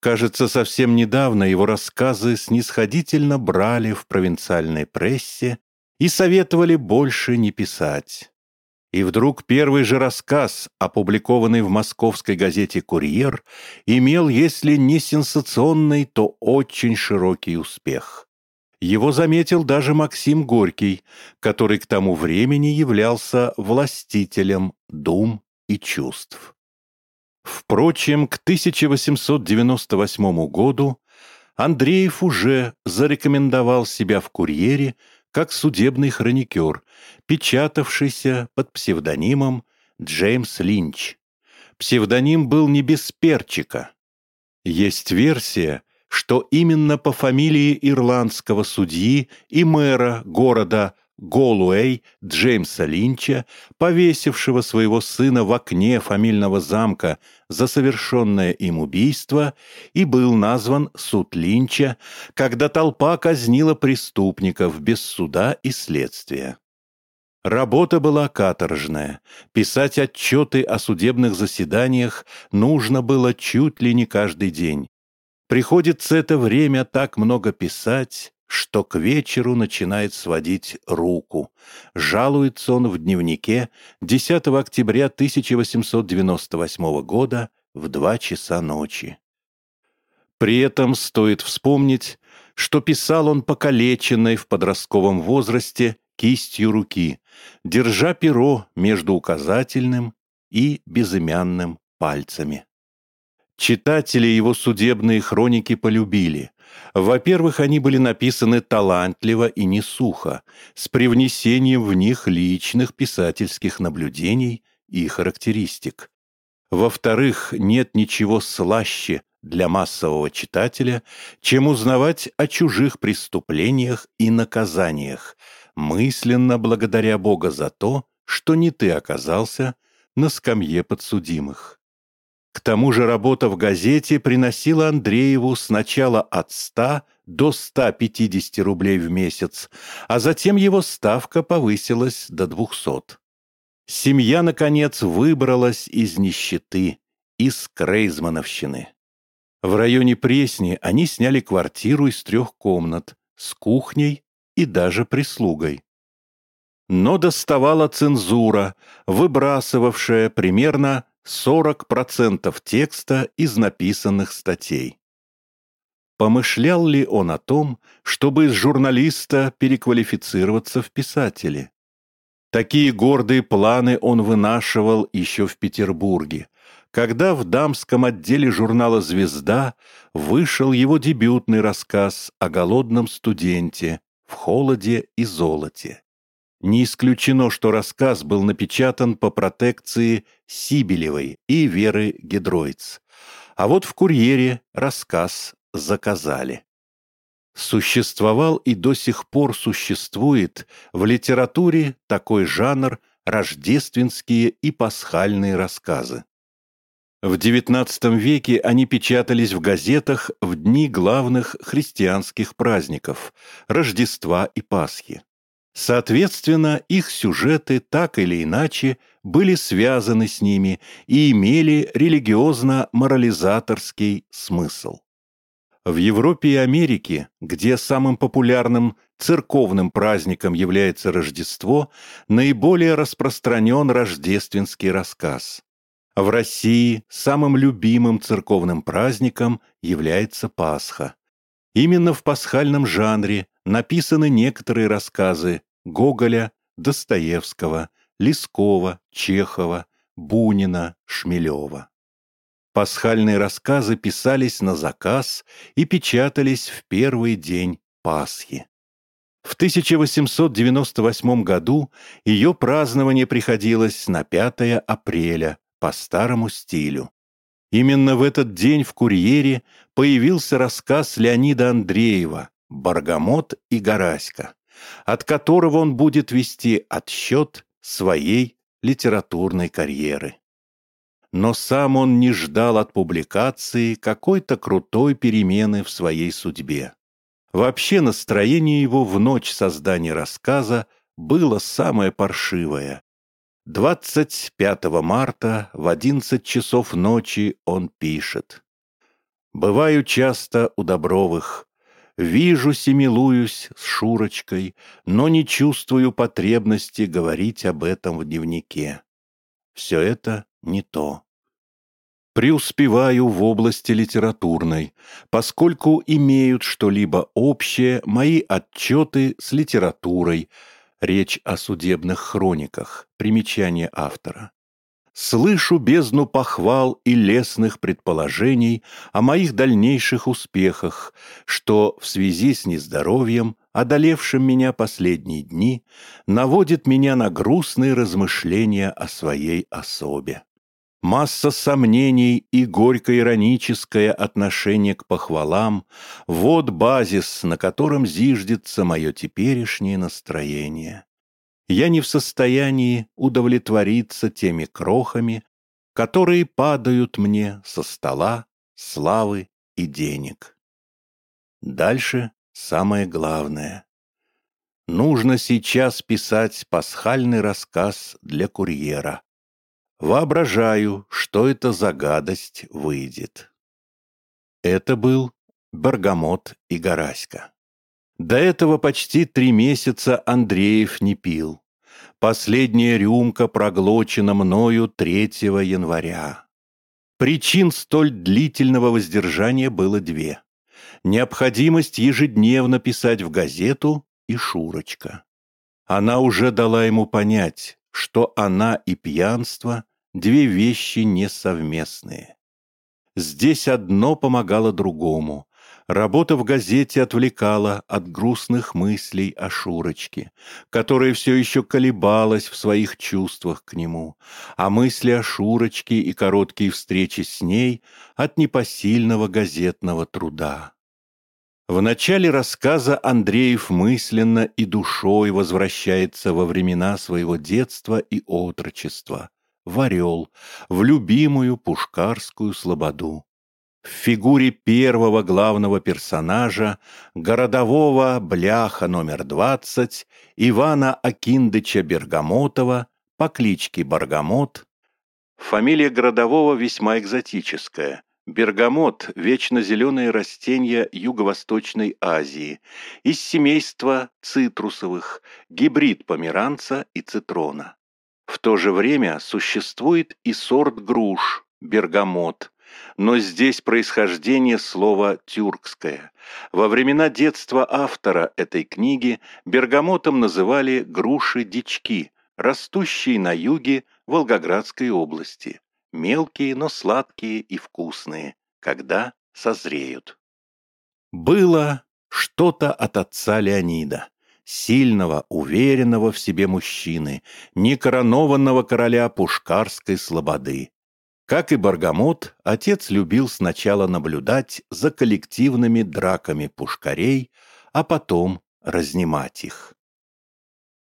Кажется, совсем недавно его рассказы снисходительно брали в провинциальной прессе и советовали больше не писать. И вдруг первый же рассказ, опубликованный в московской газете «Курьер», имел, если не сенсационный, то очень широкий успех. Его заметил даже Максим Горький, который к тому времени являлся властителем дум и чувств. Впрочем, к 1898 году Андреев уже зарекомендовал себя в «Курьере» как судебный хроникер, печатавшийся под псевдонимом Джеймс Линч. Псевдоним был не без перчика. Есть версия, что именно по фамилии ирландского судьи и мэра города Голуэй Джеймса Линча, повесившего своего сына в окне фамильного замка за совершенное им убийство, и был назван суд Линча, когда толпа казнила преступников без суда и следствия. Работа была каторжная. Писать отчеты о судебных заседаниях нужно было чуть ли не каждый день. Приходится это время так много писать, что к вечеру начинает сводить руку. Жалуется он в дневнике 10 октября 1898 года в 2 часа ночи. При этом стоит вспомнить, что писал он покалеченной в подростковом возрасте кистью руки, держа перо между указательным и безымянным пальцами. Читатели его судебные хроники полюбили. Во-первых, они были написаны талантливо и не сухо, с привнесением в них личных писательских наблюдений и характеристик. Во-вторых, нет ничего слаще для массового читателя, чем узнавать о чужих преступлениях и наказаниях, мысленно благодаря Бога за то, что не ты оказался на скамье подсудимых. К тому же работа в газете приносила Андрееву сначала от 100 до 150 рублей в месяц, а затем его ставка повысилась до 200. Семья, наконец, выбралась из нищеты, из Крейзмановщины. В районе Пресни они сняли квартиру из трех комнат с кухней и даже прислугой. Но доставала цензура, выбрасывавшая примерно 40% текста из написанных статей. Помышлял ли он о том, чтобы из журналиста переквалифицироваться в писателя? Такие гордые планы он вынашивал еще в Петербурге, когда в дамском отделе журнала «Звезда» вышел его дебютный рассказ о голодном студенте в холоде и золоте. Не исключено, что рассказ был напечатан по протекции Сибелевой и Веры Гедроиц. А вот в «Курьере» рассказ заказали. Существовал и до сих пор существует в литературе такой жанр рождественские и пасхальные рассказы. В XIX веке они печатались в газетах в дни главных христианских праздников – Рождества и Пасхи. Соответственно, их сюжеты так или иначе были связаны с ними и имели религиозно-морализаторский смысл. В Европе и Америке, где самым популярным церковным праздником является Рождество, наиболее распространен рождественский рассказ. В России самым любимым церковным праздником является Пасха. Именно в пасхальном жанре написаны некоторые рассказы Гоголя, Достоевского, Лескова, Чехова, Бунина, Шмелева. Пасхальные рассказы писались на заказ и печатались в первый день Пасхи. В 1898 году ее празднование приходилось на 5 апреля по старому стилю. Именно в этот день в «Курьере» появился рассказ Леонида Андреева «Баргамот и Гораська», от которого он будет вести отсчет своей литературной карьеры. Но сам он не ждал от публикации какой-то крутой перемены в своей судьбе. Вообще настроение его в ночь создания рассказа было самое паршивое. 25 марта в 11 часов ночи он пишет. «Бываю часто у Добровых. Вижусь и милуюсь с Шурочкой, но не чувствую потребности говорить об этом в дневнике. Все это не то. Преуспеваю в области литературной, поскольку имеют что-либо общее мои отчеты с литературой, речь о судебных хрониках, примечание автора. Слышу бездну похвал и лестных предположений о моих дальнейших успехах, что в связи с нездоровьем, одолевшим меня последние дни, наводит меня на грустные размышления о своей особе. Масса сомнений и горько-ироническое отношение к похвалам – вот базис, на котором зиждется мое теперешнее настроение я не в состоянии удовлетвориться теми крохами, которые падают мне со стола славы и денег. Дальше самое главное. Нужно сейчас писать пасхальный рассказ для курьера. Воображаю, что это за гадость выйдет. Это был Бергамот и Гораська. До этого почти три месяца Андреев не пил. Последняя рюмка проглочена мною 3 января. Причин столь длительного воздержания было две. Необходимость ежедневно писать в газету и Шурочка. Она уже дала ему понять, что она и пьянство – две вещи несовместные. Здесь одно помогало другому, Работа в газете отвлекала от грустных мыслей о Шурочке, которая все еще колебалась в своих чувствах к нему, а мысли о Шурочке и короткие встречи с ней от непосильного газетного труда. В начале рассказа Андреев мысленно и душой возвращается во времена своего детства и отрочества, в Орел, в любимую пушкарскую слободу в фигуре первого главного персонажа, городового бляха номер 20 Ивана Акиндыча Бергамотова по кличке Баргамот. Фамилия городового весьма экзотическая. Бергамот – вечно зеленые растения Юго-Восточной Азии, из семейства цитрусовых, гибрид померанца и цитрона. В то же время существует и сорт груш – бергамот, но здесь происхождение слова «тюркское». Во времена детства автора этой книги бергамотом называли груши-дички, растущие на юге Волгоградской области. Мелкие, но сладкие и вкусные, когда созреют. Было что-то от отца Леонида сильного, уверенного в себе мужчины, некоронованного короля Пушкарской слободы. Как и Баргамот, отец любил сначала наблюдать за коллективными драками пушкарей, а потом разнимать их.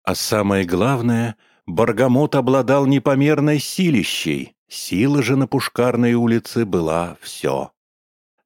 А самое главное, Баргамот обладал непомерной силищей, сила же на Пушкарной улице была все.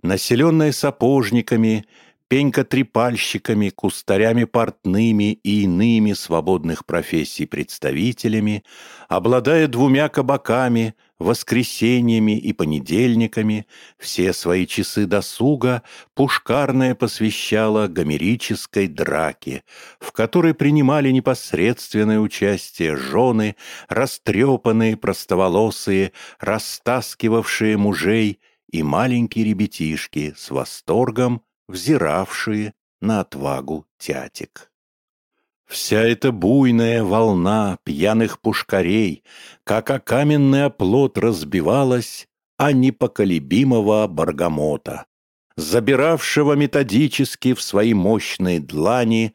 Населенная сапожниками, пенькотрепальщиками, кустарями портными и иными свободных профессий представителями, обладая двумя кабаками, воскресеньями и понедельниками, все свои часы досуга Пушкарная посвящала гомерической драке, в которой принимали непосредственное участие жены, растрепанные, простоволосые, растаскивавшие мужей и маленькие ребятишки с восторгом, взиравшие на отвагу тятик. Вся эта буйная волна пьяных пушкарей, как о каменный оплот разбивалась о непоколебимого баргамота, забиравшего методически в свои мощные длани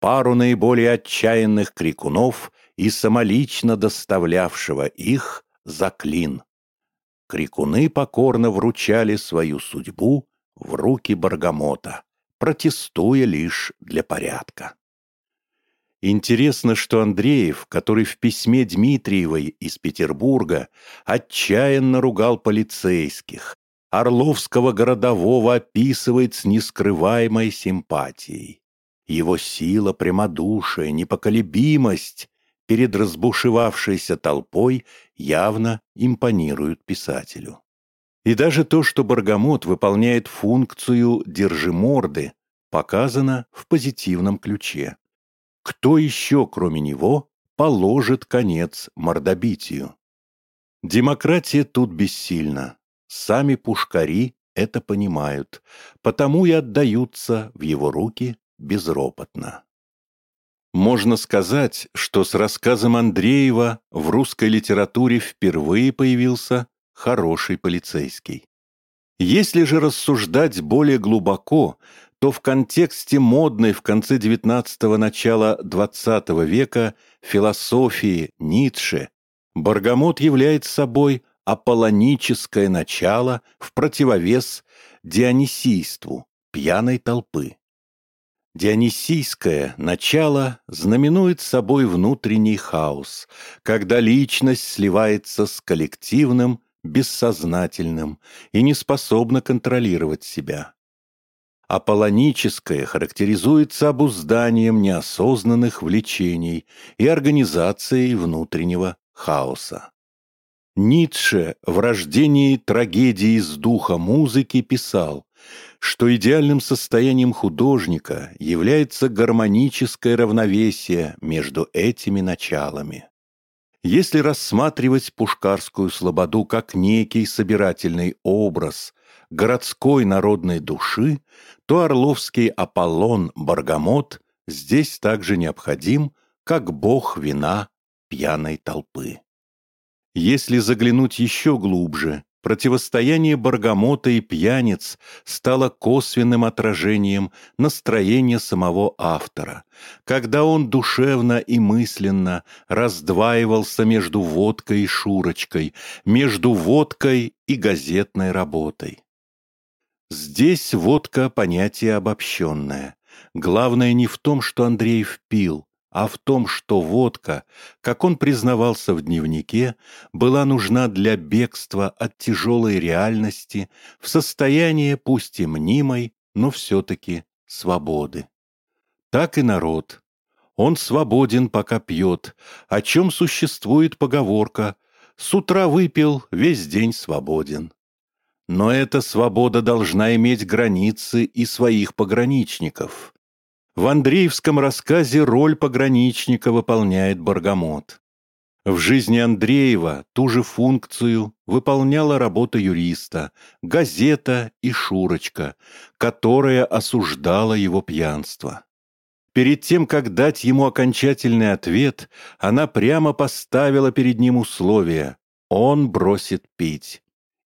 пару наиболее отчаянных крикунов и самолично доставлявшего их за клин. Крикуны покорно вручали свою судьбу в руки Баргамота, протестуя лишь для порядка. Интересно, что Андреев, который в письме Дмитриевой из Петербурга отчаянно ругал полицейских, Орловского городового описывает с нескрываемой симпатией. Его сила, прямодушие, непоколебимость перед разбушевавшейся толпой явно импонируют писателю. И даже то, что Баргамот выполняет функцию «держи морды», показано в позитивном ключе. Кто еще, кроме него, положит конец мордобитию? Демократия тут бессильна. Сами пушкари это понимают, потому и отдаются в его руки безропотно. Можно сказать, что с рассказом Андреева в русской литературе впервые появился хороший полицейский. Если же рассуждать более глубоко, то в контексте модной в конце XIX – начала XX века философии Ницше Баргамот является собой аполлоническое начало в противовес дионисийству пьяной толпы. Дионисийское начало знаменует собой внутренний хаос, когда личность сливается с коллективным, бессознательным и не способна контролировать себя. Аполлоническое характеризуется обузданием неосознанных влечений и организацией внутреннего хаоса. Ницше в рождении трагедии из духа музыки писал, что идеальным состоянием художника является гармоническое равновесие между этими началами. Если рассматривать пушкарскую слободу как некий собирательный образ городской народной души, то орловский Аполлон Баргамот здесь также необходим, как бог вина пьяной толпы. Если заглянуть еще глубже, противостояние Баргамота и пьяниц стало косвенным отражением настроения самого автора, когда он душевно и мысленно раздваивался между водкой и шурочкой, между водкой и газетной работой. Здесь водка – понятие обобщенное. Главное не в том, что Андреев пил, а в том, что водка, как он признавался в дневнике, была нужна для бегства от тяжелой реальности в состояние пусть и мнимой, но все-таки свободы. Так и народ. Он свободен, пока пьет, о чем существует поговорка «С утра выпил, весь день свободен». Но эта свобода должна иметь границы и своих пограничников. В Андреевском рассказе роль пограничника выполняет Баргамот. В жизни Андреева ту же функцию выполняла работа юриста, газета и Шурочка, которая осуждала его пьянство. Перед тем, как дать ему окончательный ответ, она прямо поставила перед ним условие – он бросит пить.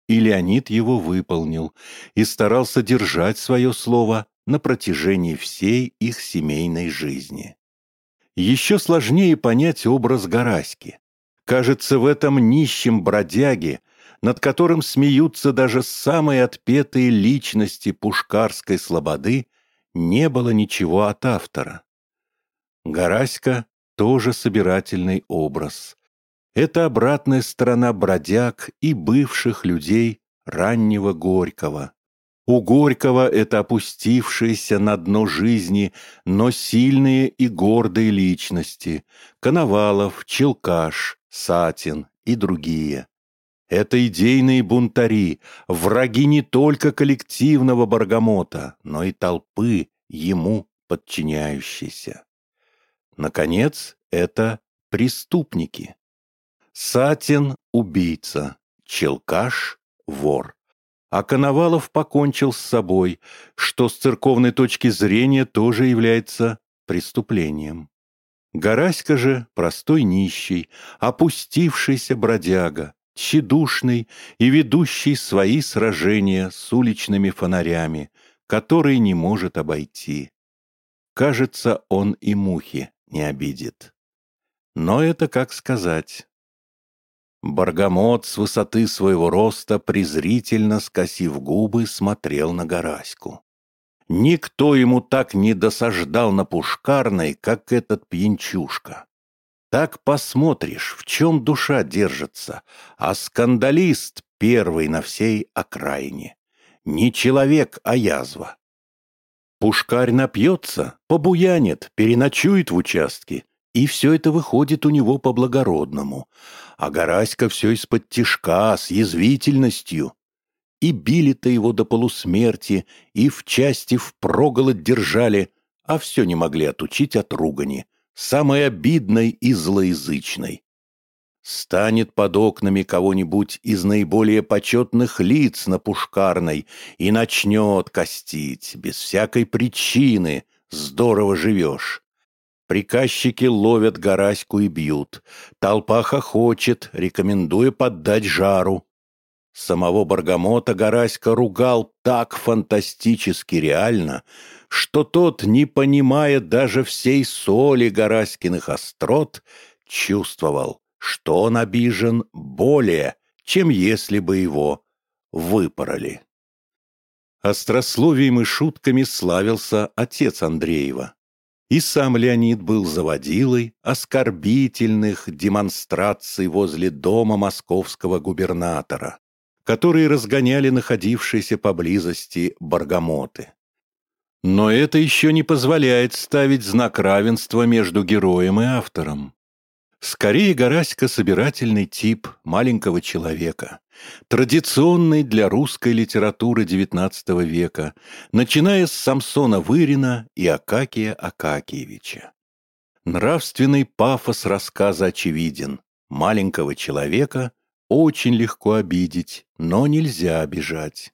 И Леонид его выполнил и старался держать свое слово на протяжении всей их семейной жизни. Еще сложнее понять образ Гараськи. Кажется, в этом нищем бродяге, над которым смеются даже самые отпетые личности пушкарской слободы, не было ничего от автора. Гараська — тоже собирательный образ. Это обратная сторона бродяг и бывших людей раннего Горького. У Горького это опустившиеся на дно жизни, но сильные и гордые личности – Коновалов, Челкаш, Сатин и другие. Это идейные бунтари, враги не только коллективного Баргамота, но и толпы, ему подчиняющиеся. Наконец, это преступники. Сатин – убийца, Челкаш – вор а Коновалов покончил с собой, что с церковной точки зрения тоже является преступлением. Гораська же простой нищий, опустившийся бродяга, тщедушный и ведущий свои сражения с уличными фонарями, которые не может обойти. Кажется, он и мухи не обидит. Но это как сказать. Баргамот с высоты своего роста, презрительно скосив губы, смотрел на Гораську. Никто ему так не досаждал на пушкарной, как этот пьянчушка. Так посмотришь, в чем душа держится, а скандалист первый на всей окраине. Не человек, а язва. Пушкарь напьется, побуянит, переночует в участке, и все это выходит у него по-благородному. А Гораська все из-под тишка, с язвительностью. и били-то его до полусмерти, и в части впроголод держали, а все не могли отучить от ругани, самой обидной и злоязычной. Станет под окнами кого-нибудь из наиболее почетных лиц на Пушкарной и начнет костить, без всякой причины, здорово живешь. Приказчики ловят Гараську и бьют. Толпа хохочет, рекомендуя поддать жару. Самого Баргамота Гараська ругал так фантастически реально, что тот, не понимая даже всей соли Гараськиных острот, чувствовал, что он обижен более, чем если бы его выпороли. Острословием и шутками славился отец Андреева. И сам Леонид был заводилой оскорбительных демонстраций возле дома московского губернатора, которые разгоняли находившиеся поблизости баргамоты. Но это еще не позволяет ставить знак равенства между героем и автором. Скорее Гораська собирательный тип маленького человека, традиционный для русской литературы XIX века, начиная с Самсона Вырина и Акакия Акакиевича. Нравственный пафос рассказа очевиден. Маленького человека очень легко обидеть, но нельзя обижать.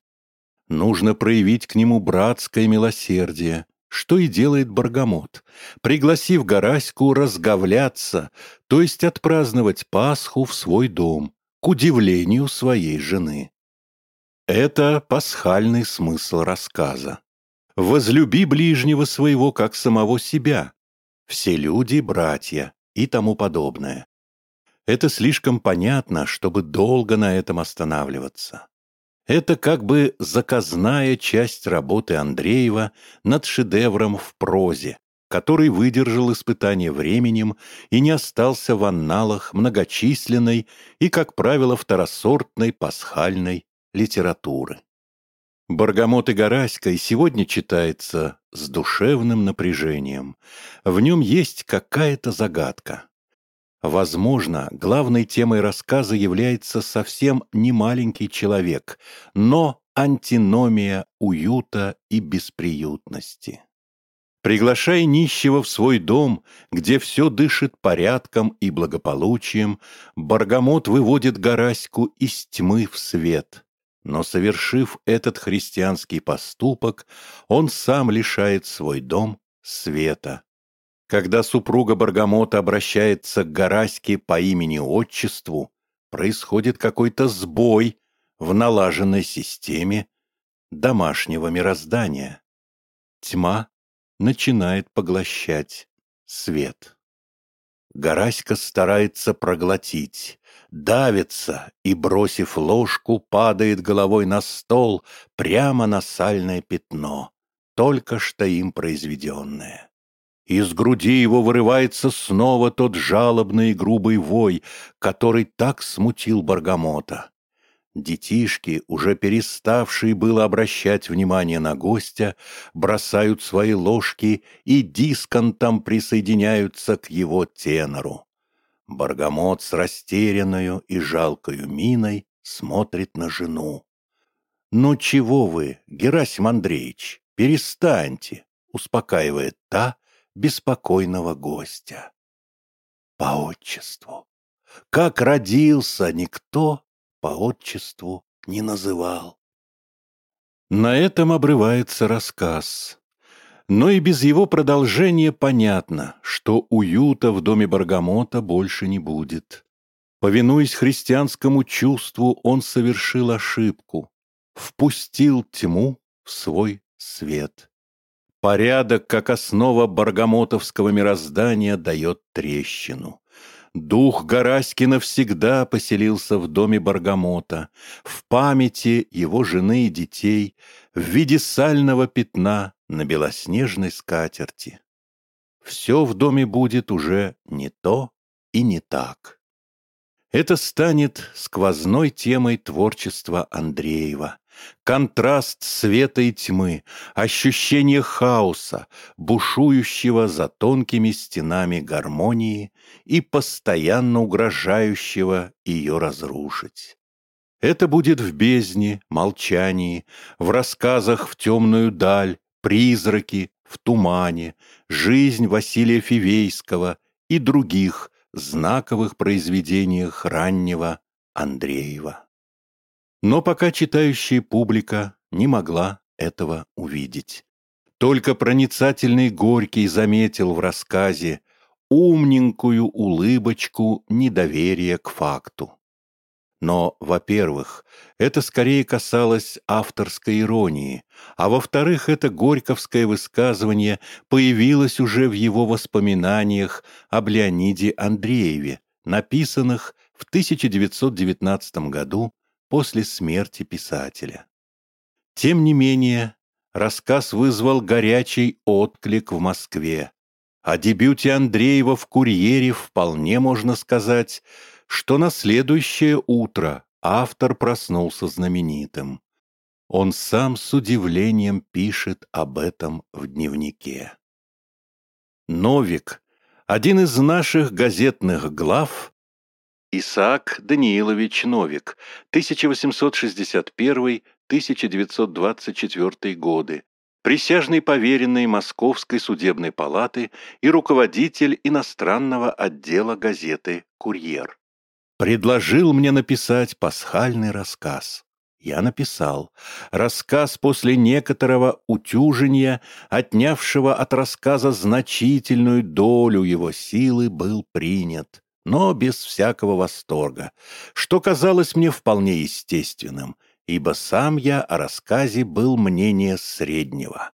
Нужно проявить к нему братское милосердие, что и делает Баргамот, пригласив Гораську разговляться, то есть отпраздновать Пасху в свой дом, к удивлению своей жены. Это пасхальный смысл рассказа. «Возлюби ближнего своего, как самого себя», «Все люди – братья» и тому подобное. Это слишком понятно, чтобы долго на этом останавливаться. Это как бы заказная часть работы Андреева над шедевром в прозе, который выдержал испытание временем и не остался в анналах многочисленной и, как правило, второсортной пасхальной литературы. «Баргамот и Гораська» и сегодня читается с душевным напряжением. В нем есть какая-то загадка. Возможно, главной темой рассказа является совсем не маленький человек, но антиномия уюта и бесприютности. Приглашая нищего в свой дом, где все дышит порядком и благополучием, Баргамот выводит Гораську из тьмы в свет. Но, совершив этот христианский поступок, он сам лишает свой дом света. Когда супруга Баргамота обращается к Гараське по имени-отчеству, происходит какой-то сбой в налаженной системе домашнего мироздания. Тьма начинает поглощать свет. Гараська старается проглотить, давится и, бросив ложку, падает головой на стол прямо на сальное пятно, только что им произведенное. Из груди его вырывается снова тот жалобный и грубый вой, который так смутил Баргамота. Детишки, уже переставшие было обращать внимание на гостя, бросают свои ложки и дисконтом присоединяются к его тенору. Баргамот с растерянную и жалкою миной смотрит на жену. «Ну чего вы, Герасим Андреевич, перестаньте!» успокаивает та, беспокойного гостя. По отчеству. Как родился, никто по отчеству не называл. На этом обрывается рассказ. Но и без его продолжения понятно, что уюта в доме Баргамота больше не будет. Повинуясь христианскому чувству, он совершил ошибку, впустил тьму в свой свет. Порядок, как основа баргамотовского мироздания, дает трещину. Дух Гораськина всегда поселился в доме Баргамота, в памяти его жены и детей, в виде сального пятна на белоснежной скатерти. Все в доме будет уже не то и не так. Это станет сквозной темой творчества Андреева, Контраст света и тьмы, ощущение хаоса, бушующего за тонкими стенами гармонии и постоянно угрожающего ее разрушить. Это будет в бездне, молчании, в рассказах в темную даль, призраки, в тумане, жизнь Василия Фивейского и других знаковых произведениях раннего Андреева. Но пока читающая публика не могла этого увидеть. Только проницательный Горький заметил в рассказе умненькую улыбочку недоверия к факту. Но, во-первых, это скорее касалось авторской иронии, а во-вторых, это горьковское высказывание появилось уже в его воспоминаниях об Леониде Андрееве, написанных в 1919 году после смерти писателя. Тем не менее, рассказ вызвал горячий отклик в Москве. О дебюте Андреева в «Курьере» вполне можно сказать, что на следующее утро автор проснулся знаменитым. Он сам с удивлением пишет об этом в дневнике. Новик, один из наших газетных глав, Исаак Даниилович Новик, 1861-1924 годы, присяжный поверенный Московской судебной палаты и руководитель иностранного отдела газеты «Курьер». Предложил мне написать пасхальный рассказ. Я написал. Рассказ после некоторого утюжения, отнявшего от рассказа значительную долю его силы, был принят но без всякого восторга, что казалось мне вполне естественным, ибо сам я о рассказе был мнения среднего.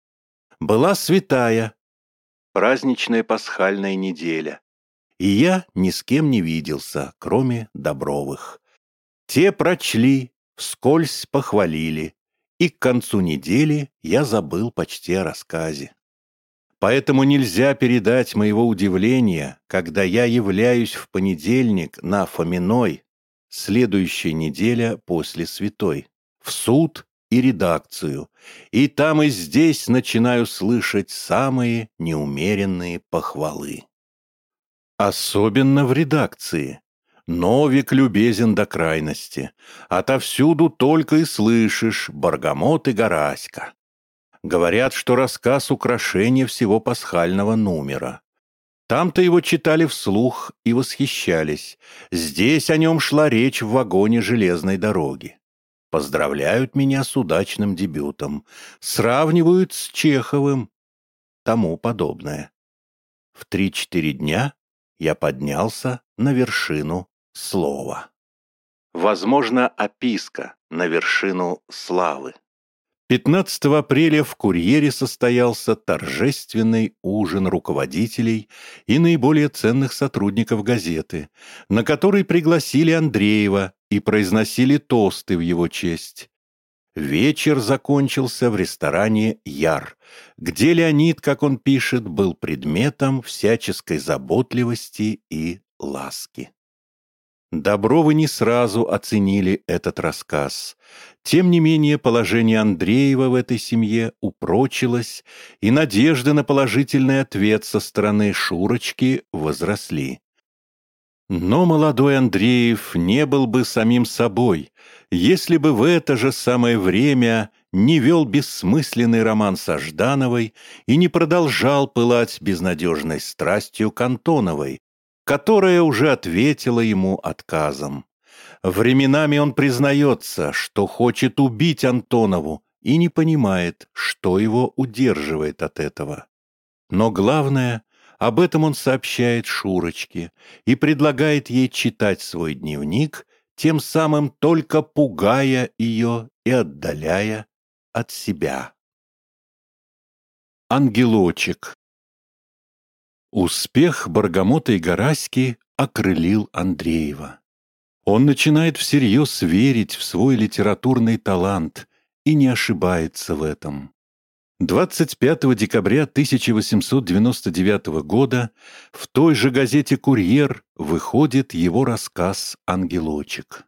Была святая, праздничная пасхальная неделя, и я ни с кем не виделся, кроме Добровых. Те прочли, вскользь похвалили, и к концу недели я забыл почти о рассказе. Поэтому нельзя передать моего удивления, когда я являюсь в понедельник на Фоминой, следующая неделя после Святой, в суд и редакцию, и там и здесь начинаю слышать самые неумеренные похвалы. Особенно в редакции. Новик любезен до крайности. Отовсюду только и слышишь Баргамот и Гораська. Говорят, что рассказ — украшение всего пасхального номера. Там-то его читали вслух и восхищались. Здесь о нем шла речь в вагоне железной дороги. Поздравляют меня с удачным дебютом. Сравнивают с Чеховым. Тому подобное. В три-четыре дня я поднялся на вершину слова. Возможно, описка на вершину славы. 15 апреля в «Курьере» состоялся торжественный ужин руководителей и наиболее ценных сотрудников газеты, на который пригласили Андреева и произносили тосты в его честь. Вечер закончился в ресторане «Яр», где Леонид, как он пишет, был предметом всяческой заботливости и ласки. Добровы не сразу оценили этот рассказ. Тем не менее, положение Андреева в этой семье упрочилось, и надежды на положительный ответ со стороны Шурочки возросли. Но молодой Андреев не был бы самим собой, если бы в это же самое время не вел бессмысленный роман со Ждановой и не продолжал пылать безнадежной страстью к Антоновой, которая уже ответила ему отказом. Временами он признается, что хочет убить Антонову и не понимает, что его удерживает от этого. Но главное, об этом он сообщает Шурочке и предлагает ей читать свой дневник, тем самым только пугая ее и отдаляя от себя. Ангелочек Успех Баргамота и Гораськи окрылил Андреева. Он начинает всерьез верить в свой литературный талант и не ошибается в этом. 25 декабря 1899 года в той же газете «Курьер» выходит его рассказ «Ангелочек».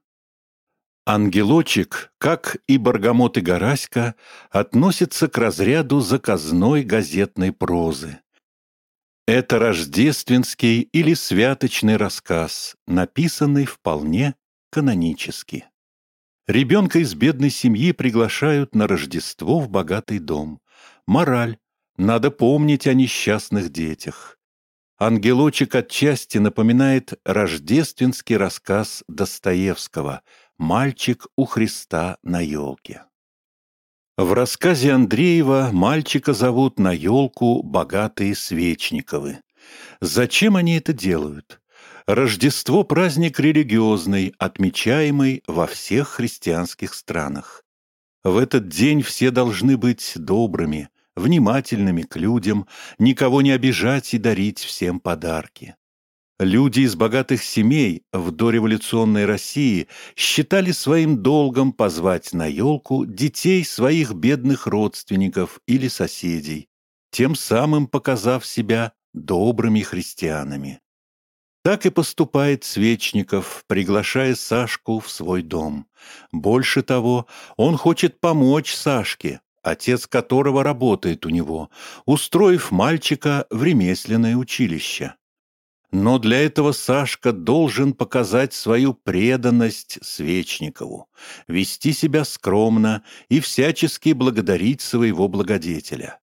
«Ангелочек», как и «Баргамот и Гораська», относится к разряду заказной газетной прозы. Это рождественский или святочный рассказ, написанный вполне канонически. Ребенка из бедной семьи приглашают на Рождество в богатый дом. Мораль. Надо помнить о несчастных детях. Ангелочек отчасти напоминает рождественский рассказ Достоевского «Мальчик у Христа на елке». В рассказе Андреева мальчика зовут на елку богатые Свечниковы. Зачем они это делают? Рождество – праздник религиозный, отмечаемый во всех христианских странах. В этот день все должны быть добрыми, внимательными к людям, никого не обижать и дарить всем подарки. Люди из богатых семей в дореволюционной России считали своим долгом позвать на елку детей своих бедных родственников или соседей, тем самым показав себя добрыми христианами. Так и поступает Свечников, приглашая Сашку в свой дом. Больше того, он хочет помочь Сашке, отец которого работает у него, устроив мальчика в ремесленное училище. Но для этого Сашка должен показать свою преданность Свечникову, вести себя скромно и всячески благодарить своего благодетеля.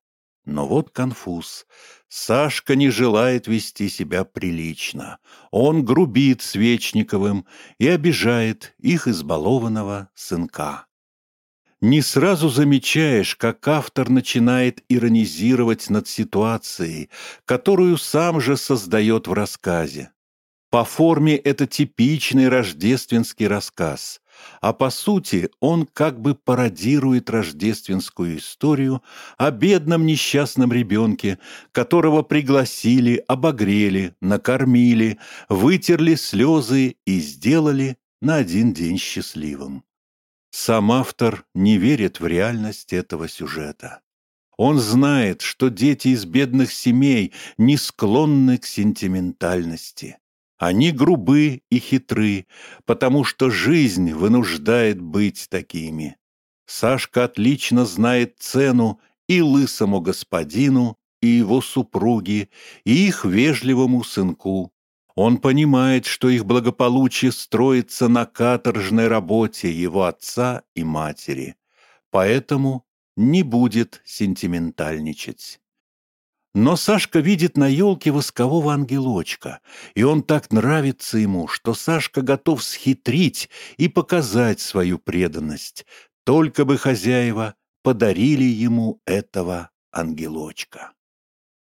Но вот конфуз. Сашка не желает вести себя прилично. Он грубит Свечниковым и обижает их избалованного сынка. Не сразу замечаешь, как автор начинает иронизировать над ситуацией, которую сам же создает в рассказе. По форме это типичный рождественский рассказ, а по сути он как бы пародирует рождественскую историю о бедном несчастном ребенке, которого пригласили, обогрели, накормили, вытерли слезы и сделали на один день счастливым. Сам автор не верит в реальность этого сюжета. Он знает, что дети из бедных семей не склонны к сентиментальности. Они грубы и хитры, потому что жизнь вынуждает быть такими. Сашка отлично знает цену и лысому господину, и его супруге, и их вежливому сынку. Он понимает, что их благополучие строится на каторжной работе его отца и матери, поэтому не будет сентиментальничать. Но Сашка видит на елке воскового ангелочка, и он так нравится ему, что Сашка готов схитрить и показать свою преданность, только бы хозяева подарили ему этого ангелочка.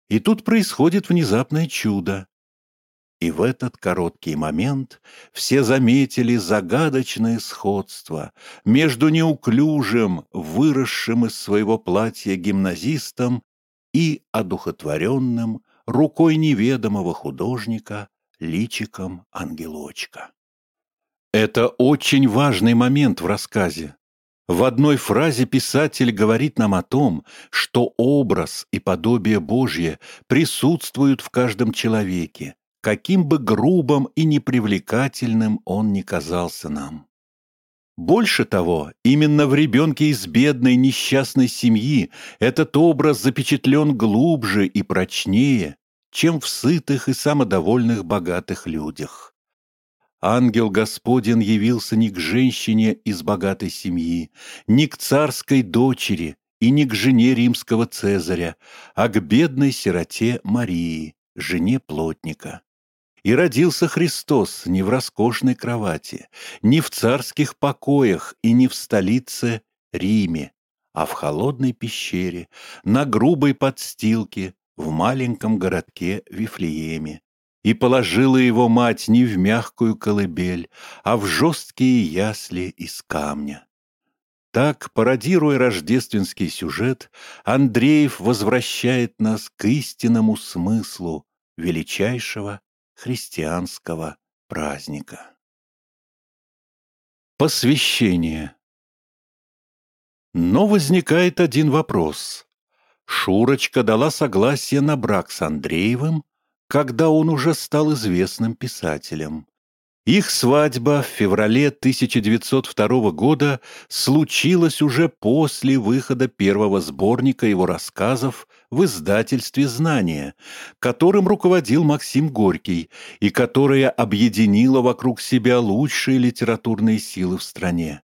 И тут происходит внезапное чудо. И в этот короткий момент все заметили загадочное сходство между неуклюжим, выросшим из своего платья гимназистом и одухотворенным рукой неведомого художника личиком ангелочка. Это очень важный момент в рассказе. В одной фразе писатель говорит нам о том, что образ и подобие Божье присутствуют в каждом человеке, каким бы грубым и непривлекательным он ни казался нам. Больше того, именно в ребенке из бедной несчастной семьи этот образ запечатлен глубже и прочнее, чем в сытых и самодовольных богатых людях. Ангел Господень явился не к женщине из богатой семьи, не к царской дочери и не к жене римского цезаря, а к бедной сироте Марии, жене плотника. И родился Христос не в роскошной кровати, не в царских покоях и не в столице Риме, а в холодной пещере, на грубой подстилке, в маленьком городке Вифлееме. И положила его мать не в мягкую колыбель, а в жесткие ясли из камня. Так, пародируя рождественский сюжет, Андреев возвращает нас к истинному смыслу величайшего христианского праздника. Посвящение Но возникает один вопрос. Шурочка дала согласие на брак с Андреевым, когда он уже стал известным писателем. Их свадьба в феврале 1902 года случилась уже после выхода первого сборника его рассказов в издательстве «Знания», которым руководил Максим Горький и которое объединило вокруг себя лучшие литературные силы в стране.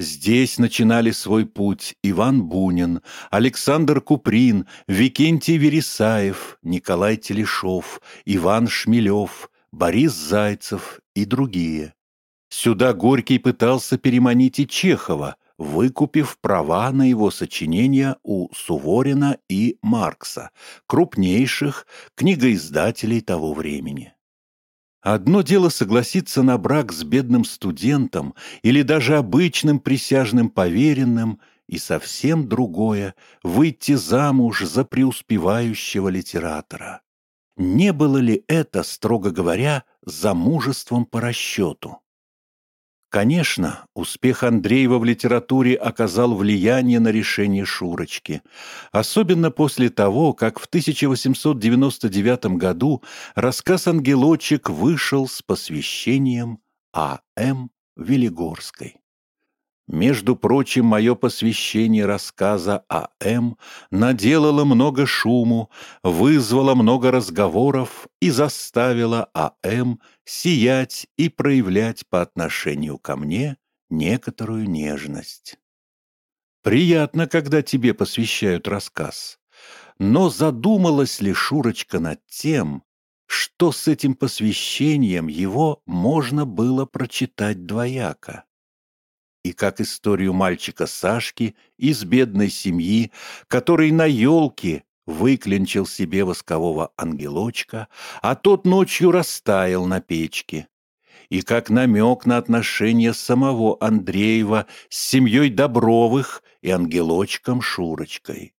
Здесь начинали свой путь Иван Бунин, Александр Куприн, Викентий Вересаев, Николай Телешов, Иван Шмелев, Борис Зайцев и другие. Сюда Горький пытался переманить и Чехова, выкупив права на его сочинения у Суворина и Маркса, крупнейших книгоиздателей того времени. Одно дело согласиться на брак с бедным студентом или даже обычным присяжным поверенным, и совсем другое — выйти замуж за преуспевающего литератора. Не было ли это, строго говоря, замужеством по расчету? Конечно, успех Андреева в литературе оказал влияние на решение Шурочки, особенно после того, как в 1899 году рассказ «Ангелочек» вышел с посвящением А.М. Велигорской. Между прочим, мое посвящение рассказа А.М. наделало много шуму, вызвало много разговоров и заставило А.М. сиять и проявлять по отношению ко мне некоторую нежность. Приятно, когда тебе посвящают рассказ. Но задумалась ли Шурочка над тем, что с этим посвящением его можно было прочитать двояко? И как историю мальчика Сашки из бедной семьи, который на елке выклинчил себе воскового ангелочка, а тот ночью растаял на печке. И как намек на отношения самого Андреева с семьей Добровых и ангелочком Шурочкой.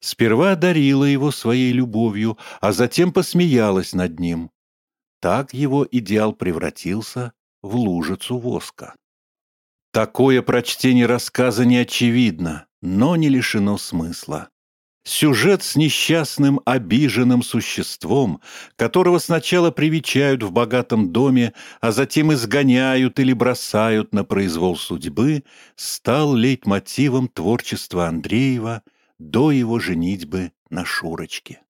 Сперва одарила его своей любовью, а затем посмеялась над ним. Так его идеал превратился в лужицу воска. Такое прочтение рассказа не очевидно, но не лишено смысла. Сюжет с несчастным, обиженным существом, которого сначала привечают в богатом доме, а затем изгоняют или бросают на произвол судьбы, стал лейтмотивом творчества Андреева до его женитьбы на Шурочке.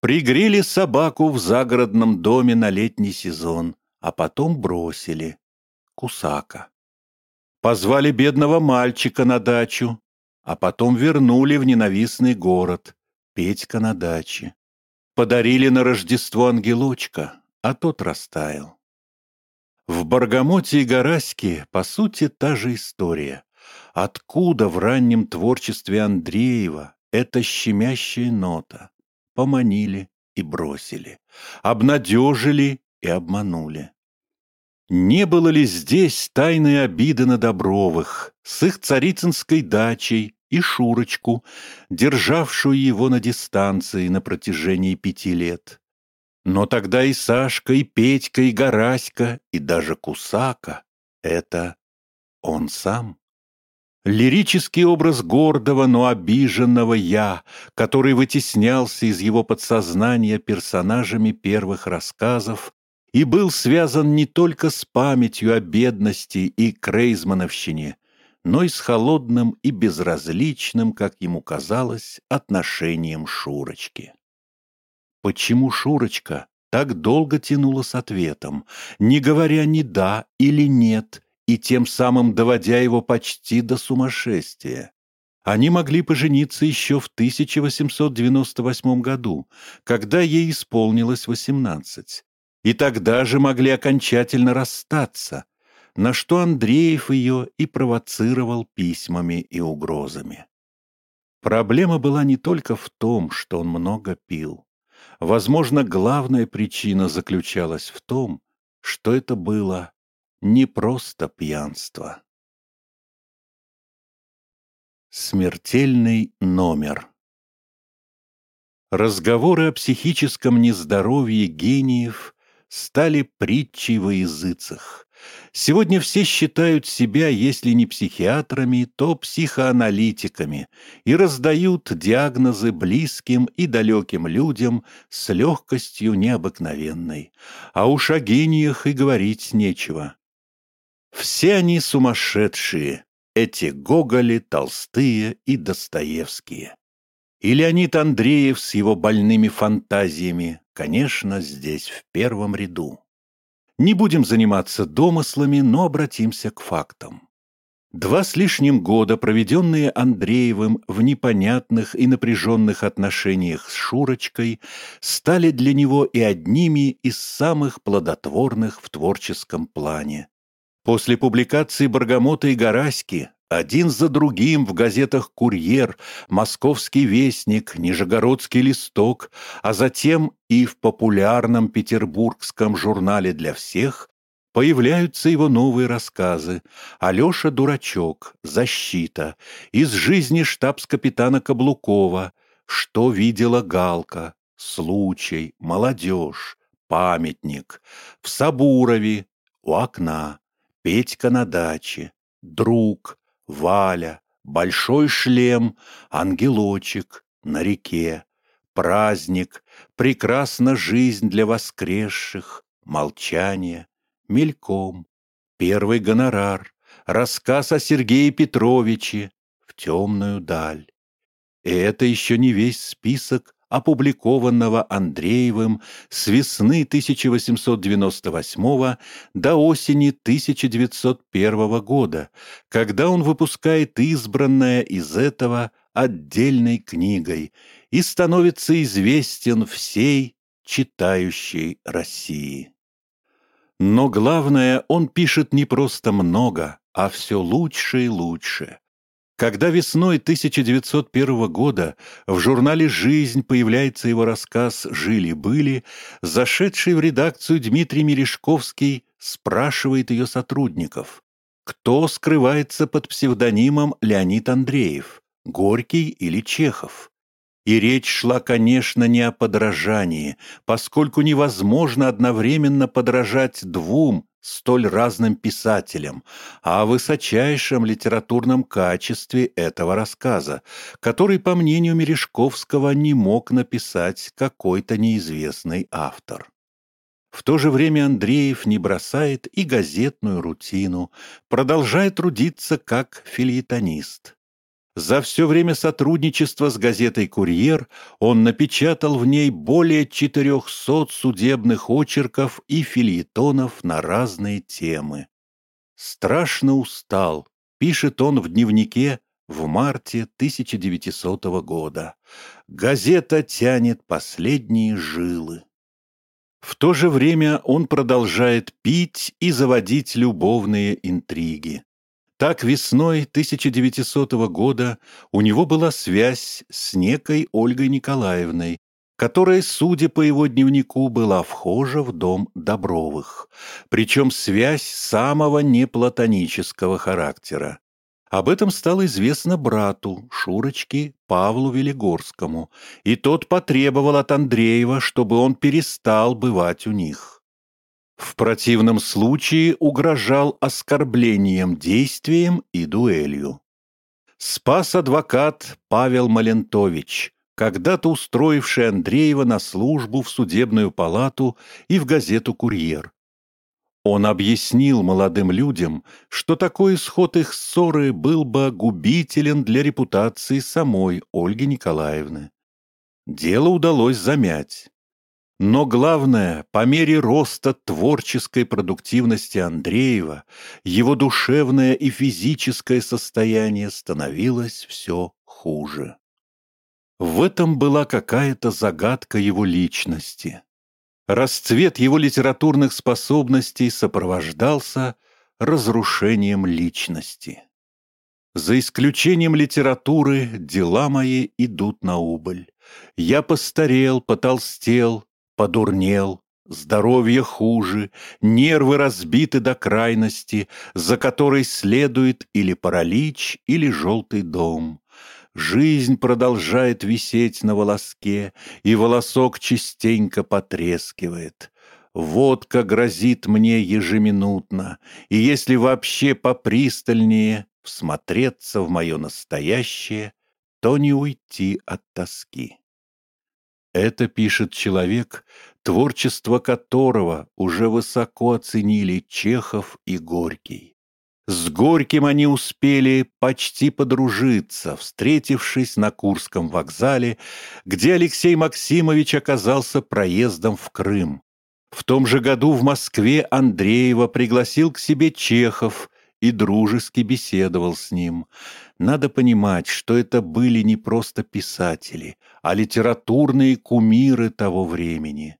Пригрели собаку в загородном доме на летний сезон, а потом бросили. Кусака. Позвали бедного мальчика на дачу, а потом вернули в ненавистный город, Петька на даче. Подарили на Рождество ангелочка, а тот растаял. В Баргамоте и Гараське, по сути, та же история. Откуда в раннем творчестве Андреева эта щемящая нота? Поманили и бросили, обнадежили и обманули. Не было ли здесь тайной обиды на Добровых, с их царицынской дачей и Шурочку, державшую его на дистанции на протяжении пяти лет? Но тогда и Сашка, и Петька, и Гараська, и даже Кусака — это он сам. Лирический образ гордого, но обиженного «я», который вытеснялся из его подсознания персонажами первых рассказов, и был связан не только с памятью о бедности и крейзмановщине, но и с холодным и безразличным, как ему казалось, отношением Шурочки. Почему Шурочка так долго тянула с ответом, не говоря ни «да» или «нет», и тем самым доводя его почти до сумасшествия? Они могли пожениться еще в 1898 году, когда ей исполнилось 18, и тогда же могли окончательно расстаться, на что Андреев ее и провоцировал письмами и угрозами. Проблема была не только в том, что он много пил. Возможно, главная причина заключалась в том, что это было не просто пьянство. Смертельный номер Разговоры о психическом нездоровье гениев стали притчей во языцах. Сегодня все считают себя, если не психиатрами, то психоаналитиками и раздают диагнозы близким и далеким людям с легкостью необыкновенной. А уж о гениях и говорить нечего. Все они сумасшедшие, эти Гоголи, Толстые и Достоевские. И Леонид Андреев с его больными фантазиями, конечно, здесь в первом ряду. Не будем заниматься домыслами, но обратимся к фактам. Два с лишним года, проведенные Андреевым в непонятных и напряженных отношениях с Шурочкой, стали для него и одними из самых плодотворных в творческом плане. После публикации «Баргамота» и «Гораськи» один за другим в газетах «Курьер», «Московский вестник», «Нижегородский листок», а затем и в популярном петербургском журнале «Для всех» Появляются его новые рассказы. «Алеша Дурачок», «Защита», «Из жизни штабс-капитана Каблукова», «Что видела Галка», «Случай», «Молодежь», «Памятник», «В Сабурове», «У окна», «Петька на даче», «Друг», «Валя», «Большой шлем», «Ангелочек», «На реке», «Праздник», «Прекрасна жизнь для воскресших», «Молчание», мельком, первый гонорар, рассказ о Сергее Петровиче в темную даль. И это еще не весь список опубликованного Андреевым с весны 1898 до осени 1901 года, когда он выпускает избранное из этого отдельной книгой и становится известен всей читающей России. Но главное, он пишет не просто много, а все лучше и лучше. Когда весной 1901 года в журнале «Жизнь» появляется его рассказ «Жили-были», зашедший в редакцию Дмитрий Мережковский спрашивает ее сотрудников, кто скрывается под псевдонимом Леонид Андреев, Горький или Чехов. И речь шла, конечно, не о подражании, поскольку невозможно одновременно подражать двум столь разным писателям, а о высочайшем литературном качестве этого рассказа, который, по мнению Мережковского, не мог написать какой-то неизвестный автор. В то же время Андреев не бросает и газетную рутину, продолжает трудиться как филитонист. За все время сотрудничества с газетой «Курьер» он напечатал в ней более 400 судебных очерков и фильетонов на разные темы. «Страшно устал», — пишет он в дневнике в марте 1900 года. «Газета тянет последние жилы». В то же время он продолжает пить и заводить любовные интриги. Так весной 1900 года у него была связь с некой Ольгой Николаевной, которая, судя по его дневнику, была вхожа в дом Добровых, причем связь самого неплатонического характера. Об этом стало известно брату, Шурочке, Павлу Велигорскому, и тот потребовал от Андреева, чтобы он перестал бывать у них. В противном случае угрожал оскорблением действием и дуэлью. Спас адвокат Павел Малентович, когда-то устроивший Андреева на службу в судебную палату и в газету «Курьер». Он объяснил молодым людям, что такой исход их ссоры был бы губителен для репутации самой Ольги Николаевны. Дело удалось замять. Но главное, по мере роста творческой продуктивности Андреева, его душевное и физическое состояние становилось все хуже. В этом была какая-то загадка его личности. Расцвет его литературных способностей сопровождался разрушением личности. За исключением литературы дела мои идут на убыль. Я постарел, потолстел, подурнел, здоровье хуже, нервы разбиты до крайности, за которой следует или паралич, или желтый дом. Жизнь продолжает висеть на волоске, и волосок частенько потрескивает. Водка грозит мне ежеминутно, и если вообще попристальнее всмотреться в мое настоящее, то не уйти от тоски. Это пишет человек, творчество которого уже высоко оценили Чехов и Горький. С Горьким они успели почти подружиться, встретившись на Курском вокзале, где Алексей Максимович оказался проездом в Крым. В том же году в Москве Андреева пригласил к себе Чехов, и дружески беседовал с ним. Надо понимать, что это были не просто писатели, а литературные кумиры того времени.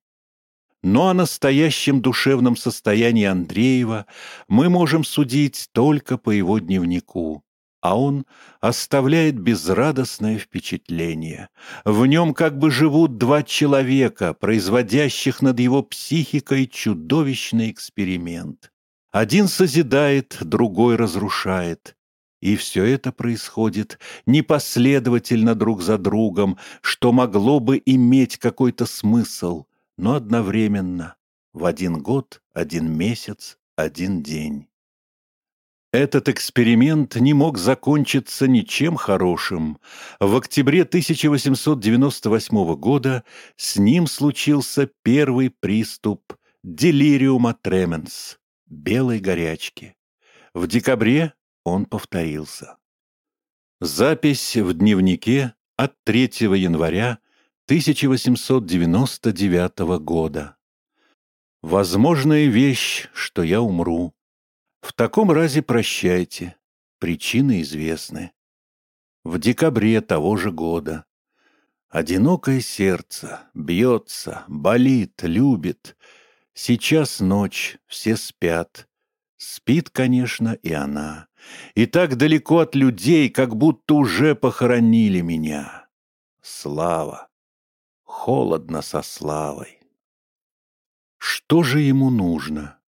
Но о настоящем душевном состоянии Андреева мы можем судить только по его дневнику, а он оставляет безрадостное впечатление. В нем как бы живут два человека, производящих над его психикой чудовищный эксперимент. Один созидает, другой разрушает. И все это происходит непоследовательно друг за другом, что могло бы иметь какой-то смысл – но одновременно, в один год, один месяц, один день. Этот эксперимент не мог закончиться ничем хорошим. В октябре 1898 года с ним случился первый приступ делириума тременс – белой горячки. В декабре он повторился. Запись в дневнике от 3 января 1899 года. Возможная вещь, что я умру. В таком разе прощайте. Причины известны. В декабре того же года. Одинокое сердце бьется, болит, любит. Сейчас ночь, все спят. Спит, конечно, и она. И так далеко от людей, как будто уже похоронили меня. Слава! холодно со славой. Что же ему нужно?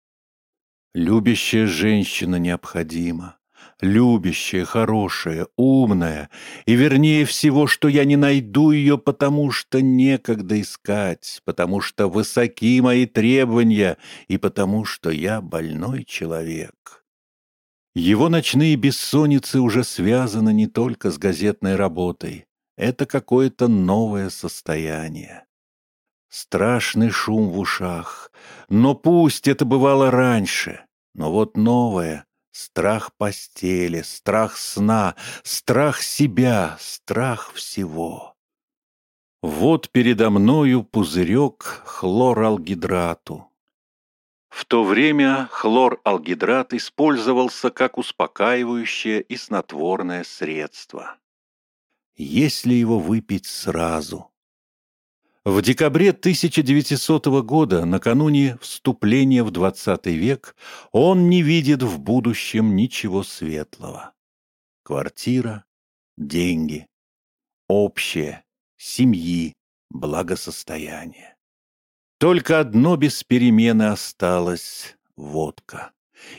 Любящая женщина необходима, любящая, хорошая, умная, и вернее всего, что я не найду ее, потому что некогда искать, потому что высоки мои требования и потому что я больной человек. Его ночные бессонницы уже связаны не только с газетной работой, это какое-то новое состояние. Страшный шум в ушах. Но пусть это бывало раньше. Но вот новое — страх постели, страх сна, страх себя, страх всего. Вот передо мною пузырек хлоралгидрату. В то время хлоралгидрат использовался как успокаивающее и снотворное средство если его выпить сразу. В декабре 1900 года, накануне вступления в XX век, он не видит в будущем ничего светлого. Квартира, деньги, общее, семьи, благосостояние. Только одно без перемены осталось — водка.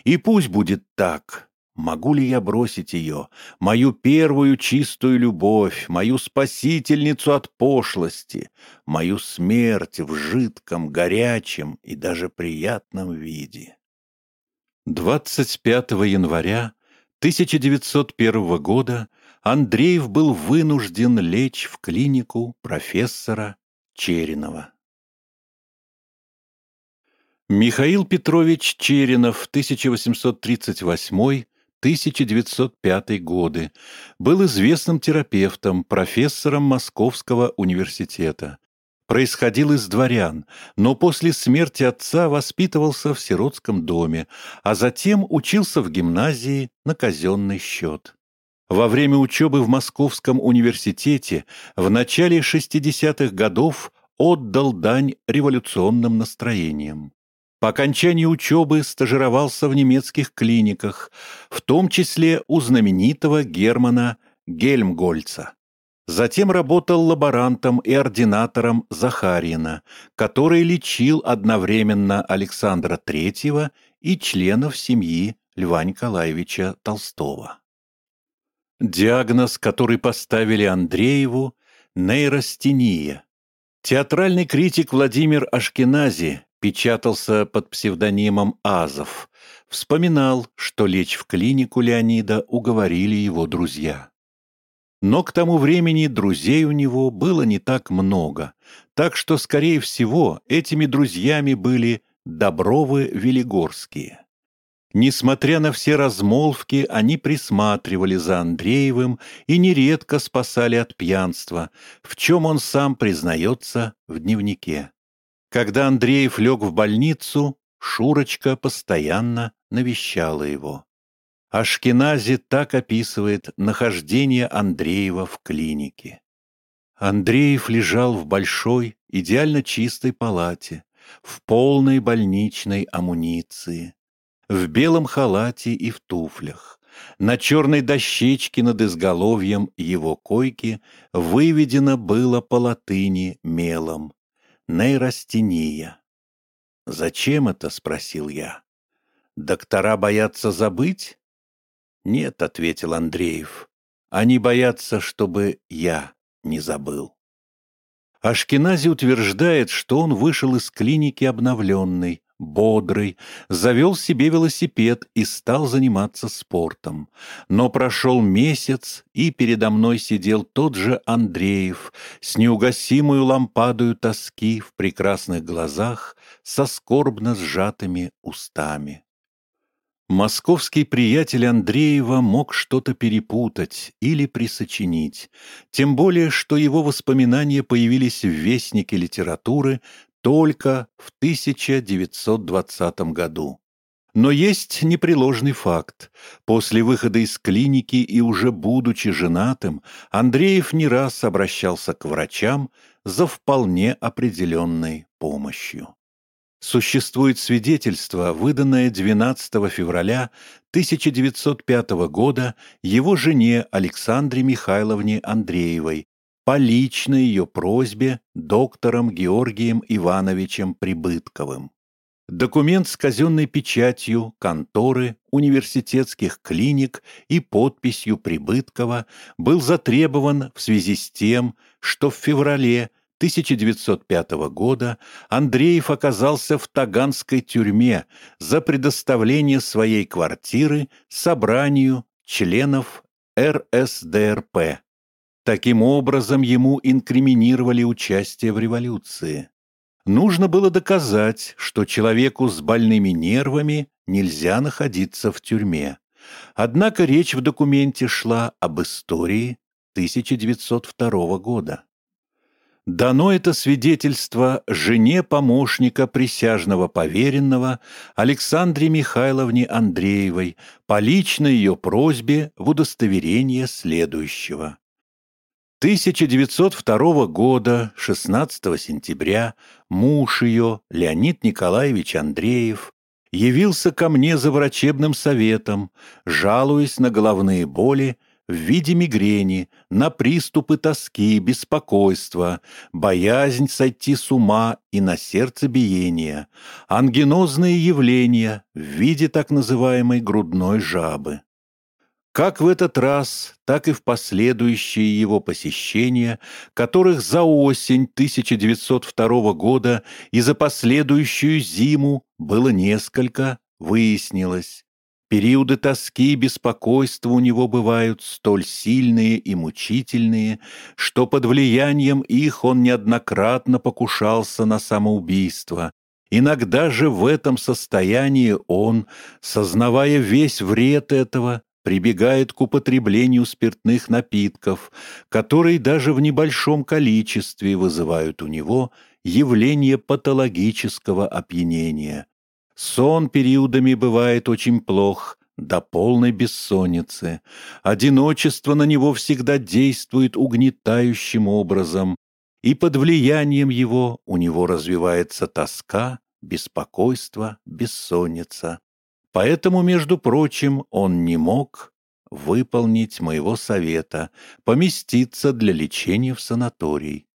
И пусть будет так, Могу ли я бросить ее, мою первую чистую любовь, мою спасительницу от пошлости, мою смерть в жидком, горячем и даже приятном виде? 25 января 1901 года Андреев был вынужден лечь в клинику профессора Черенова. Михаил Петрович Черенов, 1838 1905 годы, был известным терапевтом, профессором Московского университета. Происходил из дворян, но после смерти отца воспитывался в сиротском доме, а затем учился в гимназии на казенный счет. Во время учебы в Московском университете в начале 60-х годов отдал дань революционным настроениям. По окончании учебы стажировался в немецких клиниках, в том числе у знаменитого Германа Гельмгольца. Затем работал лаборантом и ординатором Захарина, который лечил одновременно Александра III и членов семьи Льва Николаевича Толстого. Диагноз, который поставили Андрееву – нейростения. Театральный критик Владимир Ашкенази печатался под псевдонимом Азов, вспоминал, что лечь в клинику Леонида уговорили его друзья. Но к тому времени друзей у него было не так много, так что, скорее всего, этими друзьями были Добровы-Велигорские. Несмотря на все размолвки, они присматривали за Андреевым и нередко спасали от пьянства, в чем он сам признается в дневнике. Когда Андреев лег в больницу, Шурочка постоянно навещала его. Ашкенази так описывает нахождение Андреева в клинике. Андреев лежал в большой, идеально чистой палате, в полной больничной амуниции, в белом халате и в туфлях. На черной дощечке над изголовьем его койки выведено было по латыни мелом «нейростения». «Зачем это?» — спросил я. «Доктора боятся забыть?» «Нет», — ответил Андреев. «Они боятся, чтобы я не забыл». Ашкенази утверждает, что он вышел из клиники обновленный, бодрый, завел себе велосипед и стал заниматься спортом. Но прошел месяц, и передо мной сидел тот же Андреев с неугасимую лампадою тоски в прекрасных глазах, со скорбно сжатыми устами. Московский приятель Андреева мог что-то перепутать или присочинить, тем более, что его воспоминания появились в Вестнике литературы только в 1920 году. Но есть непреложный факт. После выхода из клиники и уже будучи женатым, Андреев не раз обращался к врачам за вполне определенной помощью. Существует свидетельство, выданное 12 февраля 1905 года его жене Александре Михайловне Андреевой по личной ее просьбе доктором Георгием Ивановичем Прибытковым. Документ с казенной печатью конторы университетских клиник и подписью Прибыткова был затребован в связи с тем, что в феврале 1905 года Андреев оказался в Таганской тюрьме за предоставление своей квартиры собранию членов РСДРП. Таким образом, ему инкриминировали участие в революции. Нужно было доказать, что человеку с больными нервами нельзя находиться в тюрьме. Однако речь в документе шла об истории 1902 года. Дано это свидетельство жене помощника присяжного поверенного Александре Михайловне Андреевой по личной ее просьбе в удостоверение следующего. 1902 года, 16 сентября, муж ее, Леонид Николаевич Андреев, явился ко мне за врачебным советом, жалуясь на головные боли в виде мигрени, на приступы тоски, беспокойства, боязнь сойти с ума и на сердцебиение, ангинозные явления в виде так называемой грудной жабы. Как в этот раз, так и в последующие его посещения, которых за осень 1902 года и за последующую зиму было несколько, выяснилось, Периоды тоски и беспокойства у него бывают столь сильные и мучительные, что под влиянием их он неоднократно покушался на самоубийство. Иногда же в этом состоянии он, сознавая весь вред этого, прибегает к употреблению спиртных напитков, которые даже в небольшом количестве вызывают у него явление патологического опьянения. Сон периодами бывает очень плох, до полной бессонницы. Одиночество на него всегда действует угнетающим образом, и под влиянием его у него развивается тоска, беспокойство, бессонница. Поэтому, между прочим, он не мог выполнить моего совета, поместиться для лечения в санаторий.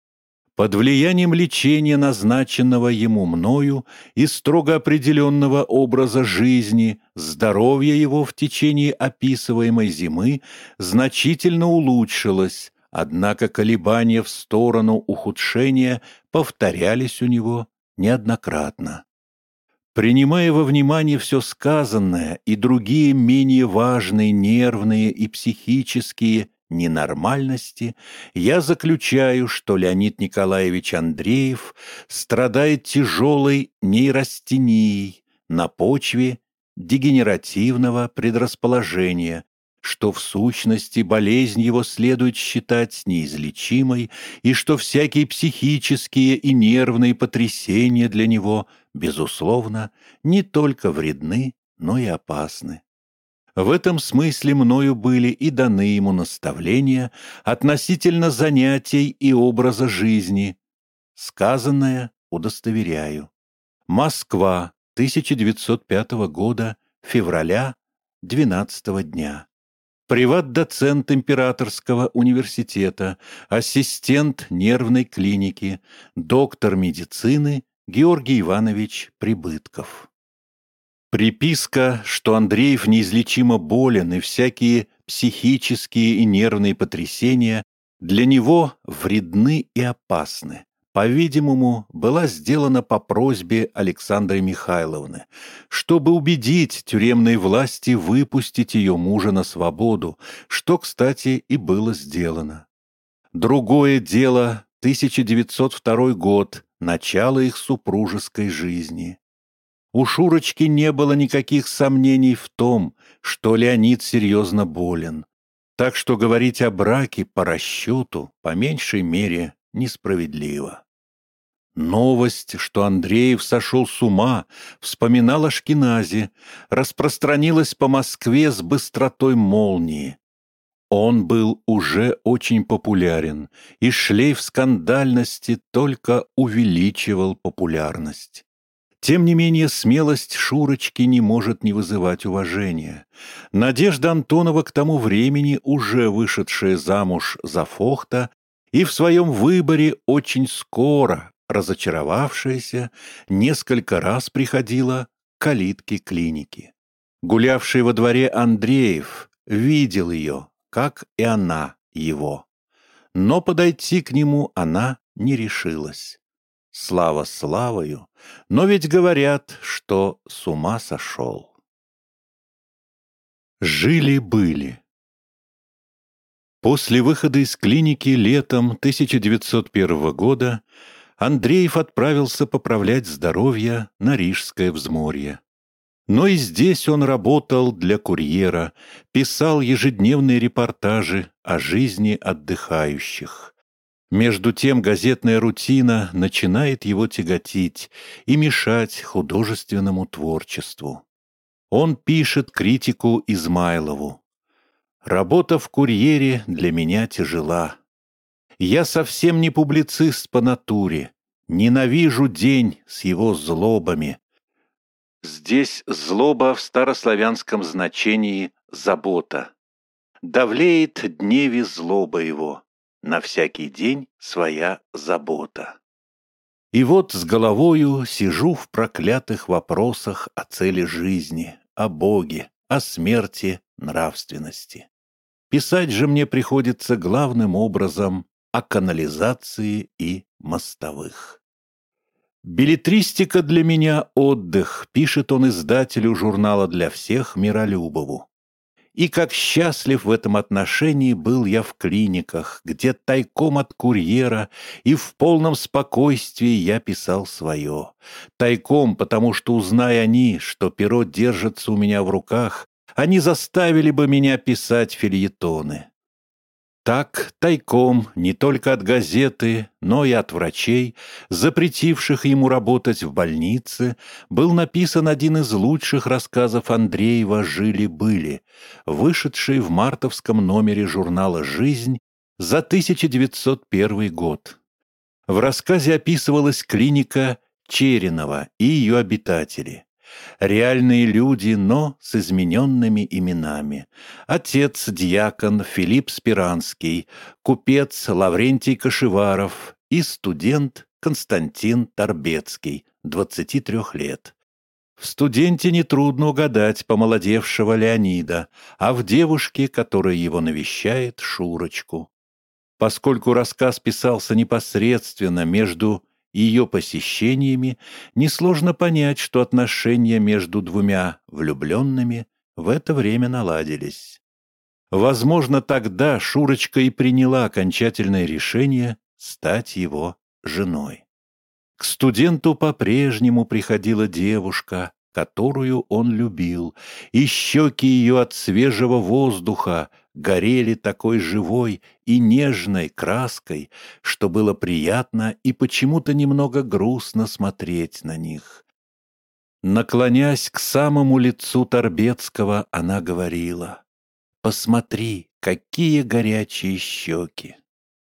Под влиянием лечения, назначенного ему мною, и строго определенного образа жизни, здоровье его в течение описываемой зимы значительно улучшилось, однако колебания в сторону ухудшения повторялись у него неоднократно. Принимая во внимание все сказанное и другие менее важные нервные и психические ненормальности, я заключаю, что Леонид Николаевич Андреев страдает тяжелой нейростенией на почве дегенеративного предрасположения, что в сущности болезнь его следует считать неизлечимой и что всякие психические и нервные потрясения для него, безусловно, не только вредны, но и опасны. В этом смысле мною были и даны ему наставления относительно занятий и образа жизни. Сказанное удостоверяю. Москва, 1905 года, февраля, 12 дня. Приват-доцент Императорского университета, ассистент нервной клиники, доктор медицины Георгий Иванович Прибытков. Приписка, что Андреев неизлечимо болен и всякие психические и нервные потрясения для него вредны и опасны по-видимому, была сделана по просьбе Александры Михайловны, чтобы убедить тюремные власти выпустить ее мужа на свободу, что, кстати, и было сделано. Другое дело — 1902 год, начало их супружеской жизни. У Шурочки не было никаких сомнений в том, что Леонид серьезно болен, так что говорить о браке по расчету, по меньшей мере, несправедливо. Новость, что Андреев сошел с ума, вспоминал Ашкенази, распространилась по Москве с быстротой молнии. Он был уже очень популярен, и шлейф скандальности только увеличивал популярность. Тем не менее, смелость Шурочки не может не вызывать уважения. Надежда Антонова к тому времени, уже вышедшая замуж за Фохта, и в своем выборе очень скоро, разочаровавшаяся, несколько раз приходила к калитке клиники. Гулявший во дворе Андреев видел ее, как и она его. Но подойти к нему она не решилась. Слава славою, но ведь говорят, что с ума сошел. Жили-были. После выхода из клиники летом 1901 года Андреев отправился поправлять здоровье на Рижское взморье. Но и здесь он работал для курьера, писал ежедневные репортажи о жизни отдыхающих. Между тем газетная рутина начинает его тяготить и мешать художественному творчеству. Он пишет критику Измайлову. Работа в курьере для меня тяжела. Я совсем не публицист по натуре. Ненавижу день с его злобами. Здесь злоба в старославянском значении «забота». Давлеет дневи злоба его, на всякий день своя забота. И вот с головою сижу в проклятых вопросах о цели жизни, о Боге, о смерти, нравственности. Писать же мне приходится главным образом о канализации и мостовых. «Билетристика для меня — отдых», — пишет он издателю журнала «Для всех» Миролюбову. И как счастлив в этом отношении был я в клиниках, где тайком от курьера и в полном спокойствии я писал свое. Тайком, потому что, узная они, что перо держится у меня в руках, они заставили бы меня писать фильетоны. Так, тайком, не только от газеты, но и от врачей, запретивших ему работать в больнице, был написан один из лучших рассказов Андреева «Жили-были», вышедший в мартовском номере журнала «Жизнь» за 1901 год. В рассказе описывалась клиника Черенова и ее обитатели. Реальные люди, но с измененными именами. Отец диакон Филипп Спиранский, купец Лаврентий Кашеваров и студент Константин Торбецкий, 23 лет. В студенте нетрудно угадать помолодевшего Леонида, а в девушке, которая его навещает, Шурочку. Поскольку рассказ писался непосредственно между ее посещениями несложно понять, что отношения между двумя влюбленными в это время наладились. Возможно, тогда Шурочка и приняла окончательное решение стать его женой. К студенту по-прежнему приходила девушка, которую он любил, и щеки ее от свежего воздуха горели такой живой и нежной краской, что было приятно и почему-то немного грустно смотреть на них. Наклонясь к самому лицу Торбецкого, она говорила, «Посмотри, какие горячие щеки!»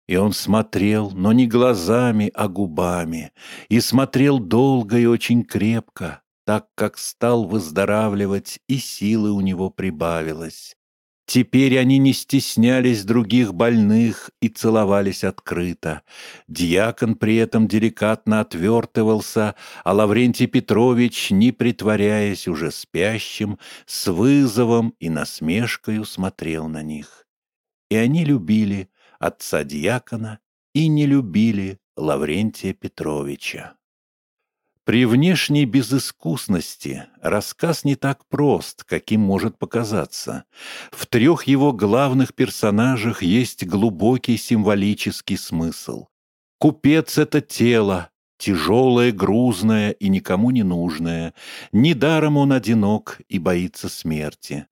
И он смотрел, но не глазами, а губами, и смотрел долго и очень крепко, так как стал выздоравливать, и силы у него прибавилось. Теперь они не стеснялись других больных и целовались открыто. Дьякон при этом деликатно отвертывался, а Лаврентий Петрович, не притворяясь уже спящим, с вызовом и насмешкою смотрел на них. И они любили отца дьякона и не любили Лаврентия Петровича. При внешней безыскусности рассказ не так прост, каким может показаться. В трех его главных персонажах есть глубокий символический смысл. Купец — это тело, тяжелое, грузное и никому не нужное. Недаром он одинок и боится смерти.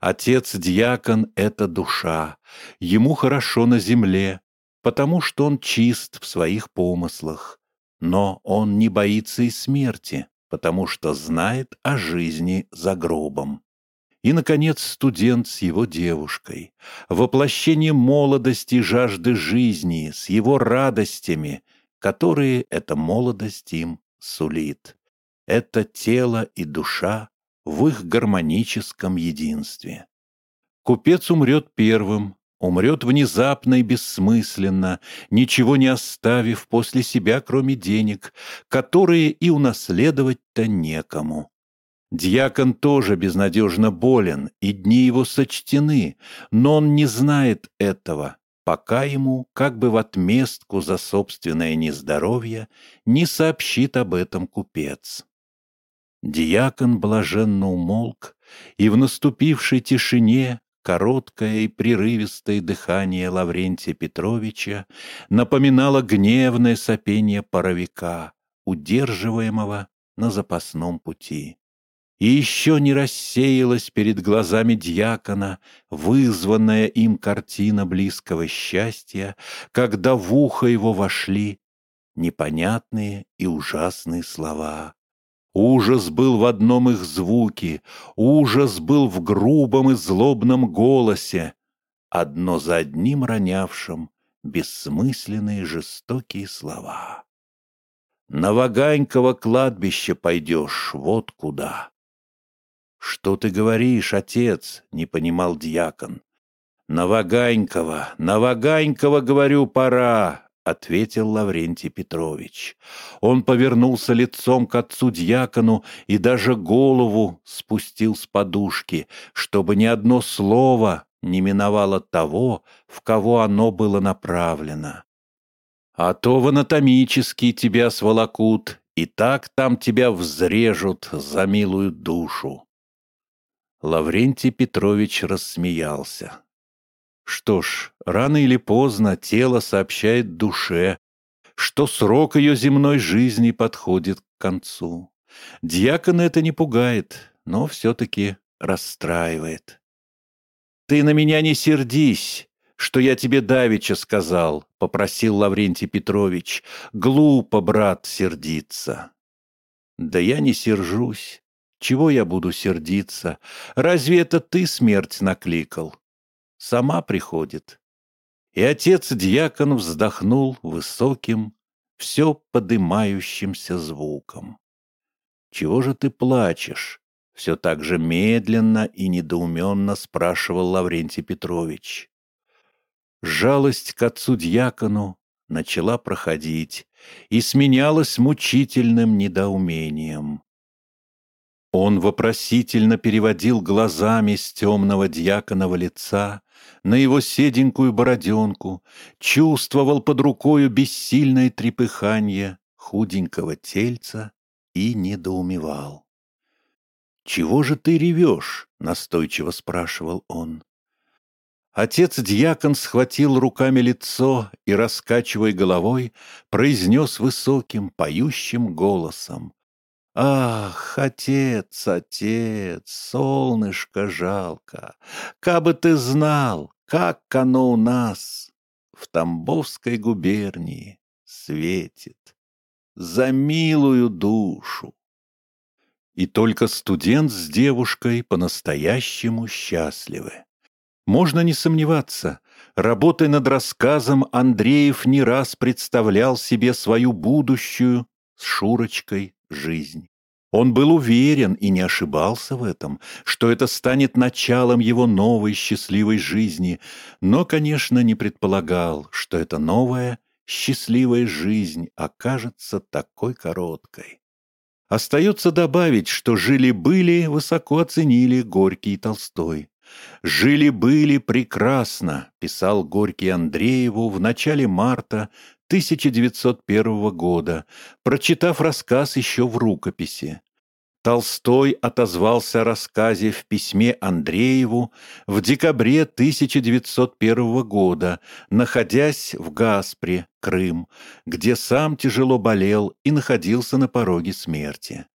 Отец-диакон — это душа, ему хорошо на земле, потому что он чист в своих помыслах. Но он не боится и смерти, потому что знает о жизни за гробом. И, наконец, студент с его девушкой, воплощение молодости и жажды жизни с его радостями, которые эта молодость им сулит. Это тело и душа в их гармоническом единстве. Купец умрет первым, умрет внезапно и бессмысленно, ничего не оставив после себя, кроме денег, которые и унаследовать-то некому. Дьякон тоже безнадежно болен, и дни его сочтены, но он не знает этого, пока ему, как бы в отместку за собственное нездоровье, не сообщит об этом купец. Дьякон блаженно умолк, и в наступившей тишине короткое и прерывистое дыхание Лаврентия Петровича напоминало гневное сопение паровика, удерживаемого на запасном пути. И еще не рассеялась перед глазами дьякона вызванная им картина близкого счастья, когда в ухо его вошли непонятные и ужасные слова. Ужас был в одном их звуке, ужас был в грубом и злобном голосе, одно за одним ронявшим бессмысленные жестокие слова. На Ваганьково кладбище пойдешь, вот куда. «Что ты говоришь, отец?» — не понимал дьякон. «На Ваганьково, на Ваганьково, говорю, пора!» — ответил Лаврентий Петрович. Он повернулся лицом к отцу дьякону и даже голову спустил с подушки, чтобы ни одно слово не миновало того, в кого оно было направлено. «А то в анатомический тебя сволокут, и так там тебя взрежут за милую душу». Лаврентий Петрович рассмеялся. Что ж, рано или поздно тело сообщает душе, что срок ее земной жизни подходит к концу. Дьякона это не пугает, но все-таки расстраивает. «Ты на меня не сердись, что я тебе давеча сказал», — попросил Лаврентий Петрович. «Глупо, брат, сердиться». «Да я не сержусь. Чего я буду сердиться? Разве это ты смерть накликал? Сама приходит. И отец-дьякон вздохнул высоким, все подымающимся звуком. «Чего же ты плачешь?» — все так же медленно и недоуменно спрашивал Лаврентий Петрович. Жалость к отцу-дьякону начала проходить и сменялась мучительным недоумением. Он вопросительно переводил глазами с темного дьяконова лица на его седенькую бороденку, чувствовал под рукою бессильное трепыханье худенького тельца и недоумевал. «Чего же ты ревешь?» — настойчиво спрашивал он. Отец-дьякон схватил руками лицо и, раскачивая головой, произнес высоким, поющим голосом. Ах, отец, отец, солнышко жалко, Кабы ты знал, как оно у нас В Тамбовской губернии светит За милую душу. И только студент с девушкой по-настоящему счастливы. Можно не сомневаться, работая над рассказом, Андреев не раз представлял себе свою будущую с Шурочкой жизнь. Он был уверен и не ошибался в этом, что это станет началом его новой счастливой жизни, но, конечно, не предполагал, что эта новая счастливая жизнь окажется такой короткой. Остается добавить, что жили-были высоко оценили Горький и Толстой. «Жили-были прекрасно», — писал Горький Андрееву в начале марта 1901 года, прочитав рассказ еще в рукописи. Толстой отозвался о рассказе в письме Андрееву в декабре 1901 года, находясь в Гаспре, Крым, где сам тяжело болел и находился на пороге смерти.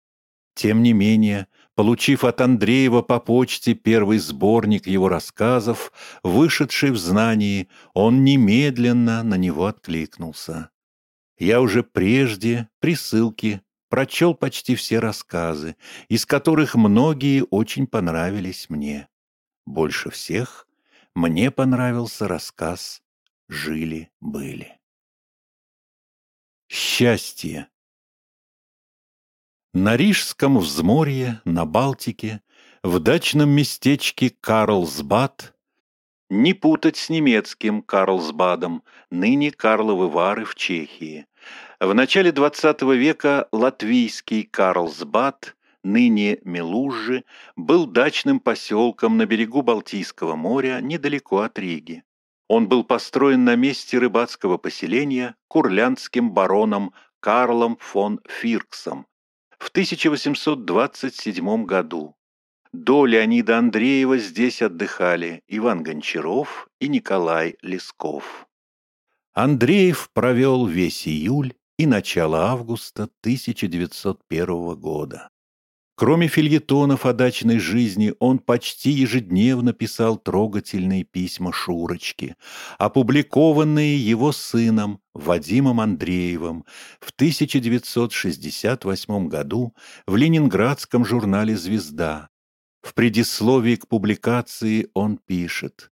Тем не менее, получив от Андреева по почте первый сборник его рассказов, вышедший в знании, он немедленно на него откликнулся. Я уже прежде при ссылке прочел почти все рассказы, из которых многие очень понравились мне. Больше всех мне понравился рассказ «Жили-были». Счастье на Рижском взморье, на Балтике, в дачном местечке Карлсбад, не путать с немецким Карлсбадом, ныне Карловы Вары в Чехии. В начале XX века латвийский Карлсбад, ныне Мелужжи, был дачным поселком на берегу Балтийского моря, недалеко от Риги. Он был построен на месте рыбацкого поселения курляндским бароном Карлом фон Фирксом, в 1827 году. До Леонида Андреева здесь отдыхали Иван Гончаров и Николай Лесков. Андреев провел весь июль и начало августа 1901 года. Кроме фильетонов о дачной жизни, он почти ежедневно писал трогательные письма Шурочке, опубликованные его сыном Вадимом Андреевым в 1968 году в ленинградском журнале «Звезда». В предисловии к публикации он пишет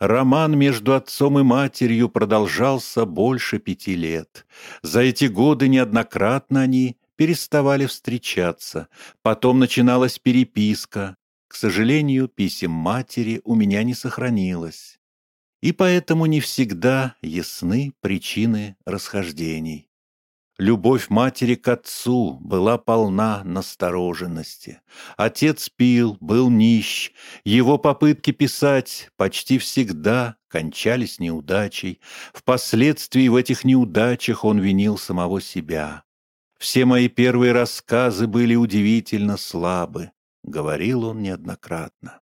Роман между отцом и матерью продолжался больше пяти лет. За эти годы неоднократно они переставали встречаться. Потом начиналась переписка. К сожалению, писем матери у меня не сохранилось. И поэтому не всегда ясны причины расхождений. Любовь матери к отцу была полна настороженности. Отец пил, был нищ, его попытки писать почти всегда кончались неудачей. Впоследствии в этих неудачах он винил самого себя. Все мои первые рассказы были удивительно слабы, говорил он неоднократно.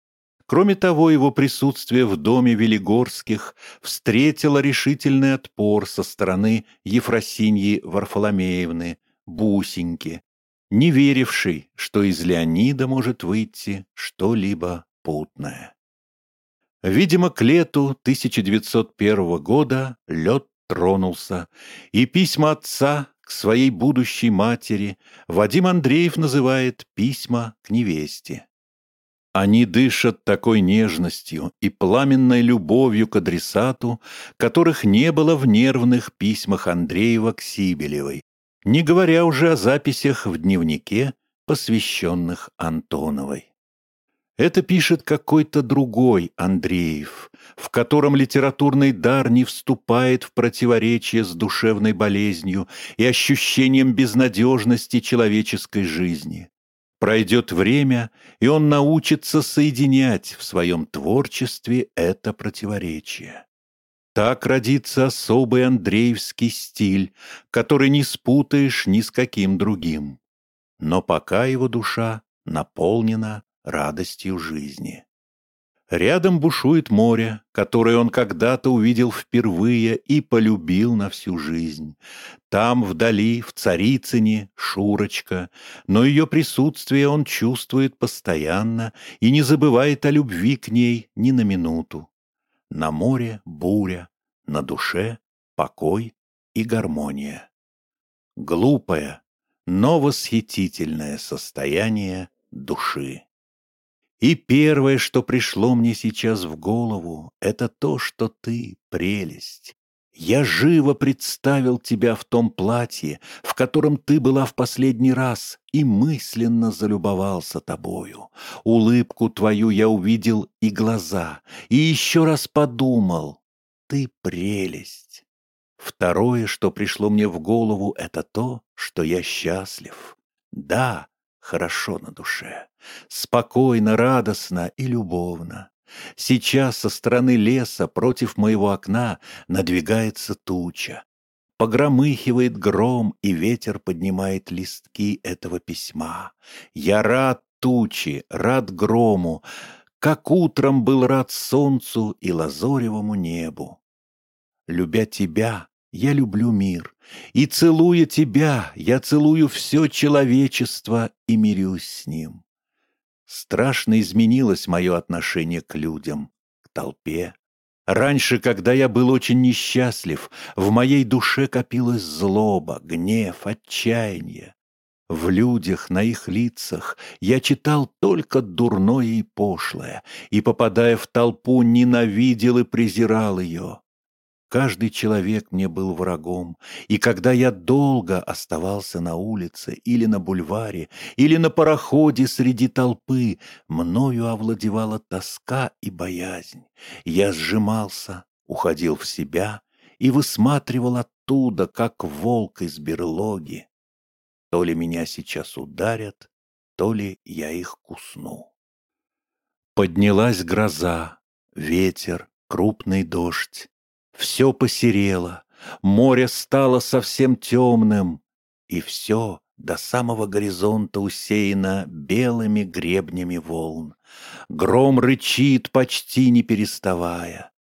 Кроме того, его присутствие в доме Велигорских встретило решительный отпор со стороны Ефросиньи Варфоломеевны, Бусеньки, не верившей, что из Леонида может выйти что-либо путное. Видимо, к лету 1901 года лед тронулся, и письма отца к своей будущей матери Вадим Андреев называет «письма к невесте». Они дышат такой нежностью и пламенной любовью к адресату, которых не было в нервных письмах Андреева к Сибелевой, не говоря уже о записях в дневнике, посвященных Антоновой. Это пишет какой-то другой Андреев, в котором литературный дар не вступает в противоречие с душевной болезнью и ощущением безнадежности человеческой жизни. Пройдет время, и он научится соединять в своем творчестве это противоречие. Так родится особый андреевский стиль, который не спутаешь ни с каким другим. Но пока его душа наполнена радостью жизни. Рядом бушует море, которое он когда-то увидел впервые и полюбил на всю жизнь. Там, вдали, в Царицыне, Шурочка, но ее присутствие он чувствует постоянно и не забывает о любви к ней ни на минуту. На море буря, на душе покой и гармония. Глупая, но восхитительное состояние души. И первое, что пришло мне сейчас в голову, это то, что ты — прелесть. Я живо представил тебя в том платье, в котором ты была в последний раз, и мысленно залюбовался тобою. Улыбку твою я увидел и глаза, и еще раз подумал. Ты прелесть. Второе, что пришло мне в голову, это то, что я счастлив. Да, хорошо на душе, спокойно, радостно и любовно. Сейчас со стороны леса против моего окна надвигается туча. Погромыхивает гром, и ветер поднимает листки этого письма. Я рад тучи, рад грому, как утром был рад солнцу и лазоревому небу. Любя тебя, я люблю мир, и целуя тебя, я целую все человечество и мирюсь с ним. Страшно изменилось мое отношение к людям, к толпе. Раньше, когда я был очень несчастлив, в моей душе копилась злоба, гнев, отчаяние. В людях, на их лицах я читал только дурное и пошлое, и, попадая в толпу, ненавидел и презирал ее. Каждый человек мне был врагом, и когда я долго оставался на улице или на бульваре, или на пароходе среди толпы, мною овладевала тоска и боязнь. Я сжимался, уходил в себя и высматривал оттуда, как волк из берлоги. То ли меня сейчас ударят, то ли я их кусну. Поднялась гроза, ветер, крупный дождь. Все посерело, море стало совсем темным, и все до самого горизонта усеяно белыми гребнями волн. Гром рычит, почти не переставая.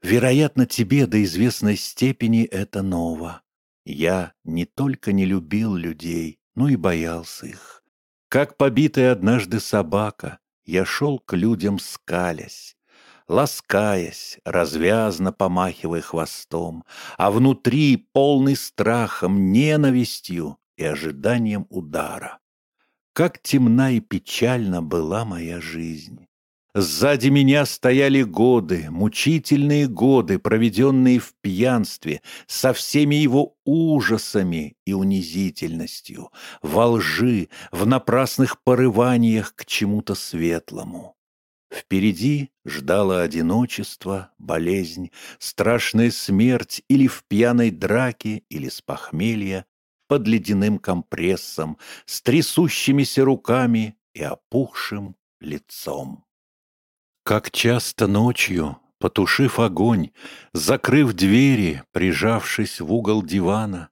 Вероятно, тебе до известной степени это ново. Я не только не любил людей, но и боялся их. Как побитая однажды собака, я шел к людям скалясь ласкаясь, развязно помахивая хвостом, а внутри полный страхом, ненавистью и ожиданием удара. Как темна и печальна была моя жизнь. Сзади меня стояли годы, мучительные годы, проведенные в пьянстве, со всеми его ужасами и унизительностью, во лжи, в напрасных порываниях к чему-то светлому. Впереди ждало одиночество, болезнь, страшная смерть или в пьяной драке, или с похмелья, под ледяным компрессом, с трясущимися руками и опухшим лицом. Как часто ночью, потушив огонь, закрыв двери, прижавшись в угол дивана,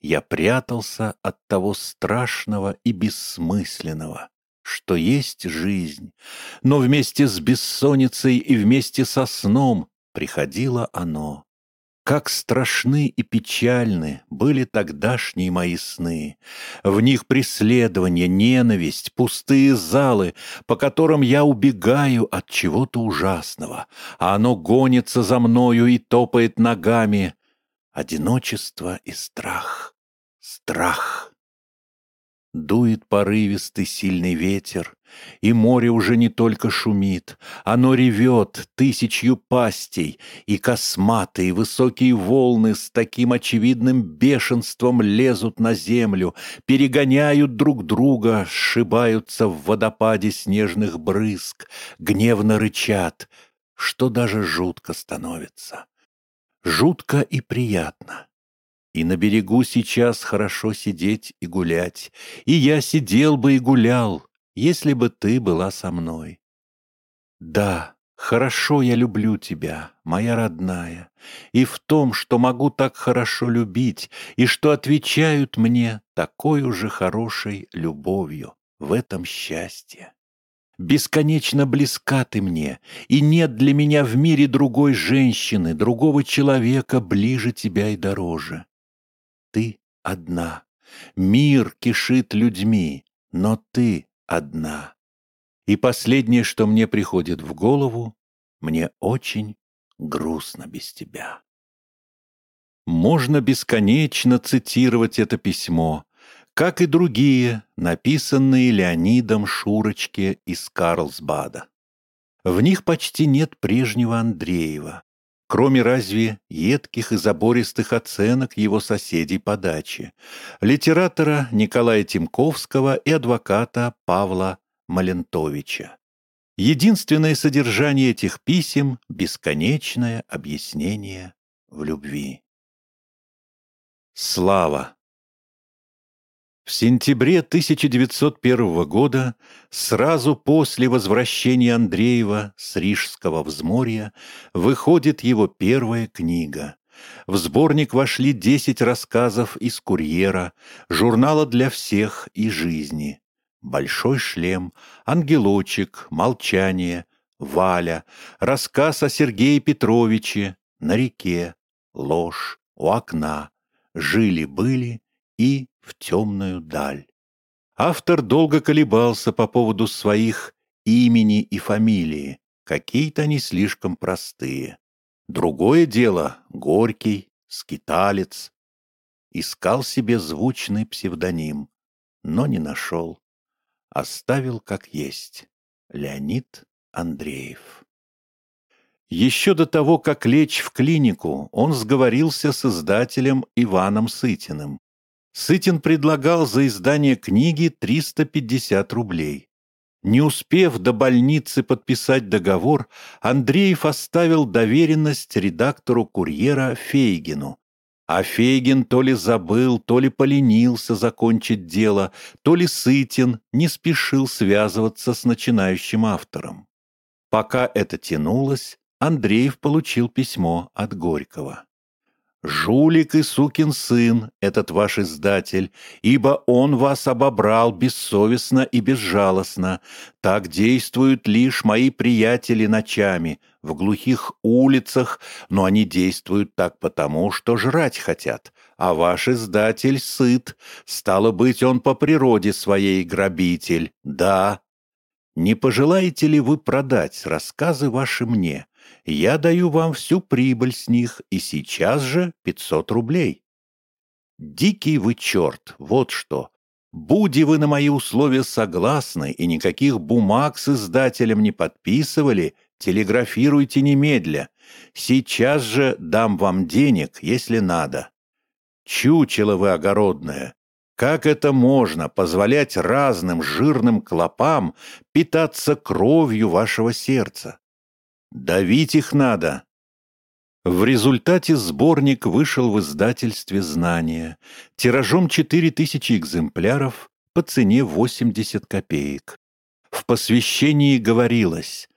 я прятался от того страшного и бессмысленного, что есть жизнь, но вместе с бессонницей и вместе со сном приходило оно. Как страшны и печальны были тогдашние мои сны. В них преследование, ненависть, пустые залы, по которым я убегаю от чего-то ужасного, а оно гонится за мною и топает ногами. Одиночество и страх. Страх. Дует порывистый сильный ветер, и море уже не только шумит, оно ревет тысячью пастей, и косматые высокие волны с таким очевидным бешенством лезут на землю, перегоняют друг друга, сшибаются в водопаде снежных брызг, гневно рычат, что даже жутко становится. Жутко и приятно. И на берегу сейчас хорошо сидеть и гулять, и я сидел бы и гулял, если бы ты была со мной. Да, хорошо я люблю тебя, моя родная, и в том, что могу так хорошо любить, и что отвечают мне такой уже хорошей любовью, в этом счастье. Бесконечно близка ты мне, и нет для меня в мире другой женщины, другого человека ближе тебя и дороже одна. Мир кишит людьми, но ты одна. И последнее, что мне приходит в голову, мне очень грустно без тебя. Можно бесконечно цитировать это письмо. как и другие, написанные Леонидом Шурочке из Карлсбада. В них почти нет прежнего Андреева, кроме разве едких и забористых оценок его соседей по даче, литератора Николая Тимковского и адвоката Павла Малентовича. Единственное содержание этих писем — бесконечное объяснение в любви. Слава! В сентябре 1901 года, сразу после возвращения Андреева с Рижского взморья, выходит его первая книга. В сборник вошли 10 рассказов из «Курьера», журнала «Для всех» и «Жизни». «Большой шлем», «Ангелочек», «Молчание», «Валя», рассказ о Сергее Петровиче, «На реке», «Ложь», «У окна», «Жили-были» и в темную даль. Автор долго колебался по поводу своих имени и фамилии. Какие-то они слишком простые. Другое дело — Горький, Скиталец. Искал себе звучный псевдоним, но не нашел. Оставил как есть. Леонид Андреев. Еще до того, как лечь в клинику, он сговорился с издателем Иваном Сытиным. Сытин предлагал за издание книги 350 рублей. Не успев до больницы подписать договор, Андреев оставил доверенность редактору «Курьера» Фейгину. А Фейгин то ли забыл, то ли поленился закончить дело, то ли Сытин не спешил связываться с начинающим автором. Пока это тянулось, Андреев получил письмо от Горького. Жулик и сукин сын, этот ваш издатель, ибо он вас обобрал бессовестно и безжалостно. Так действуют лишь мои приятели ночами, в глухих улицах, но они действуют так потому, что жрать хотят. А ваш издатель сыт, стало быть, он по природе своей грабитель. Да. Не пожелаете ли вы продать рассказы ваши мне? Я даю вам всю прибыль с них, и сейчас же 500 рублей. Дикий вы черт, вот что. Буди вы на мои условия согласны и никаких бумаг с издателем не подписывали, телеграфируйте немедля. Сейчас же дам вам денег, если надо. Чучело вы огородное. Как это можно позволять разным жирным клопам питаться кровью вашего сердца? Давить их надо. В результате сборник вышел в издательстве «Знания» тиражом 4000 экземпляров по цене 80 копеек. В посвящении говорилось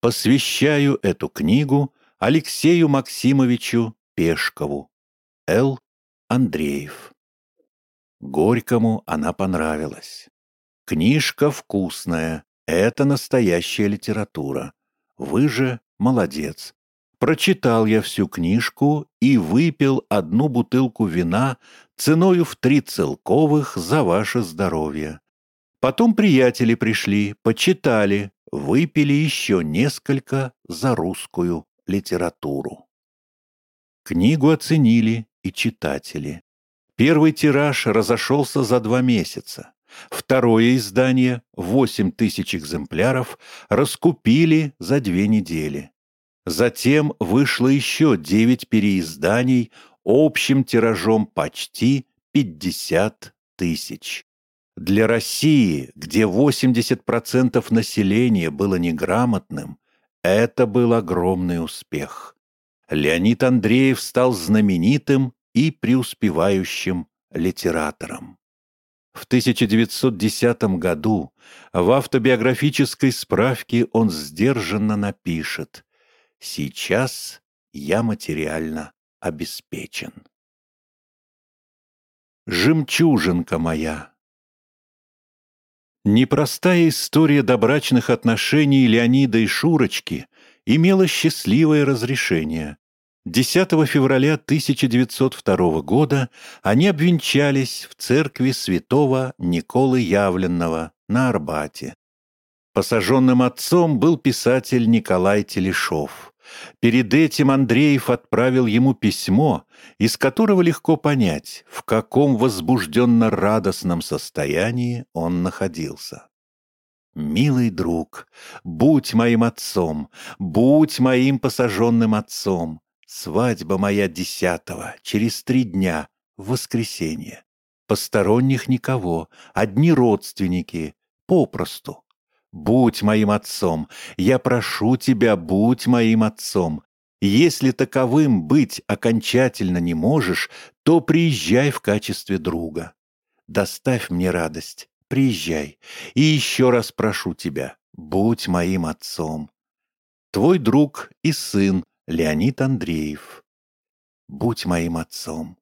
«Посвящаю эту книгу Алексею Максимовичу Пешкову, Л. Андреев». Горькому она понравилась. Книжка вкусная, это настоящая литература. Вы же Молодец. Прочитал я всю книжку и выпил одну бутылку вина ценою в три целковых за ваше здоровье. Потом приятели пришли, почитали, выпили еще несколько за русскую литературу. Книгу оценили и читатели. Первый тираж разошелся за два месяца. Второе издание, 8 тысяч экземпляров, раскупили за две недели. Затем вышло еще 9 переизданий общим тиражом почти 50 тысяч. Для России, где 80% населения было неграмотным, это был огромный успех. Леонид Андреев стал знаменитым и преуспевающим литератором. В 1910 году в автобиографической справке он сдержанно напишет «Сейчас я материально обеспечен». Жемчужинка моя Непростая история добрачных отношений Леонида и Шурочки имела счастливое разрешение. 10 февраля 1902 года они обвенчались в церкви святого Николы Явленного на Арбате. Посаженным отцом был писатель Николай Телешов, Перед этим Андреев отправил ему письмо, из которого легко понять, в каком возбужденно-радостном состоянии он находился. «Милый друг, будь моим отцом, будь моим посаженным отцом. Свадьба моя десятого, через три дня, в воскресенье. Посторонних никого, одни родственники, попросту. Будь моим отцом, я прошу тебя, будь моим отцом. Если таковым быть окончательно не можешь, то приезжай в качестве друга. Доставь мне радость, приезжай. И еще раз прошу тебя, будь моим отцом. Твой друг и сын Леонид Андреев. Будь моим отцом.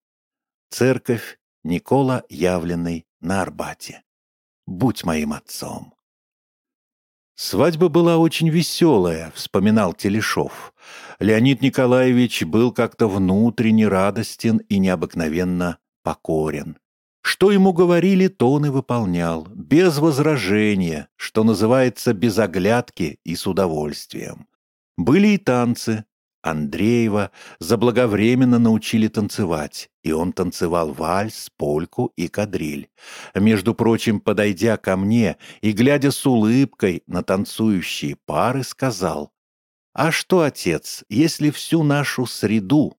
Церковь Никола Явленный на Арбате. Будь моим отцом. «Свадьба была очень веселая», — вспоминал Телешов. Леонид Николаевич был как-то внутренне радостен и необыкновенно покорен. Что ему говорили, то он и выполнял, без возражения, что называется, без оглядки и с удовольствием. Были и танцы, Андреева заблаговременно научили танцевать, и он танцевал вальс, польку и кадриль. Между прочим, подойдя ко мне и глядя с улыбкой на танцующие пары, сказал, «А что, отец, если всю нашу среду...»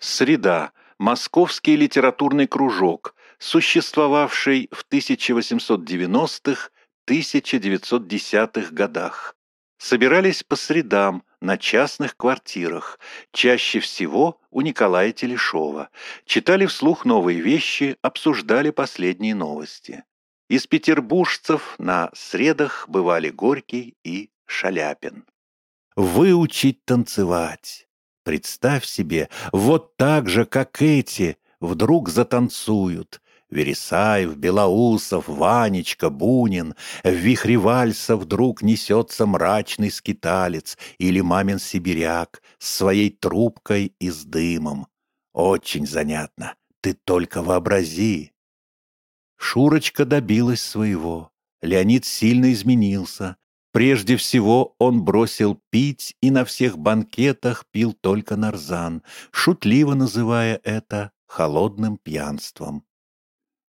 Среда — московский литературный кружок, существовавший в 1890-1910-х годах. Собирались по средам, на частных квартирах, чаще всего у Николая Телешова, читали вслух новые вещи, обсуждали последние новости. Из петербуржцев на средах бывали Горький и Шаляпин. Выучить танцевать. Представь себе, вот так же, как эти, вдруг затанцуют, Вересаев, Белоусов, Ванечка, Бунин. В вихре вальса вдруг несется мрачный скиталец или мамин сибиряк с своей трубкой и с дымом. Очень занятно. Ты только вообрази. Шурочка добилась своего. Леонид сильно изменился. Прежде всего он бросил пить и на всех банкетах пил только нарзан, шутливо называя это холодным пьянством.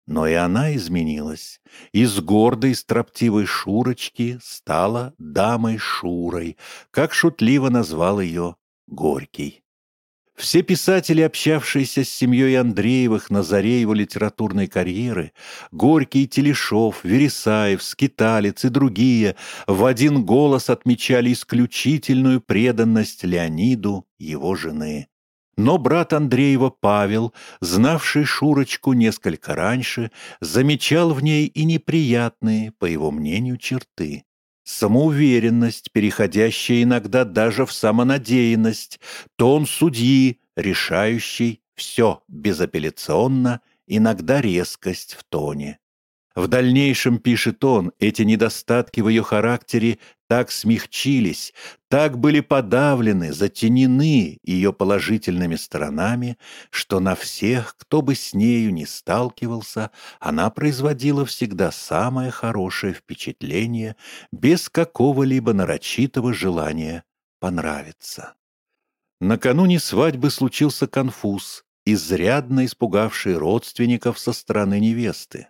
Но и она изменилась. Из гордой, строптивой Шурочки стала дамой Шурой, как шутливо назвал ее Горький. Все писатели, общавшиеся с семьей Андреевых на заре его литературной карьеры, Горький, Телешов, Вересаев, Скиталец и другие, в один голос отмечали исключительную преданность Леониду, его жены. Но брат Андреева Павел, знавший Шурочку несколько раньше, замечал в ней и неприятные, по его мнению, черты. Самоуверенность, переходящая иногда даже в самонадеянность, тон судьи, решающий все безапелляционно, иногда резкость в тоне. В дальнейшем, пишет он, эти недостатки в ее характере так смягчились, так были подавлены, затенены ее положительными сторонами, что на всех, кто бы с нею не сталкивался, она производила всегда самое хорошее впечатление, без какого-либо нарочитого желания понравиться. Накануне свадьбы случился конфуз, изрядно испугавший родственников со стороны невесты.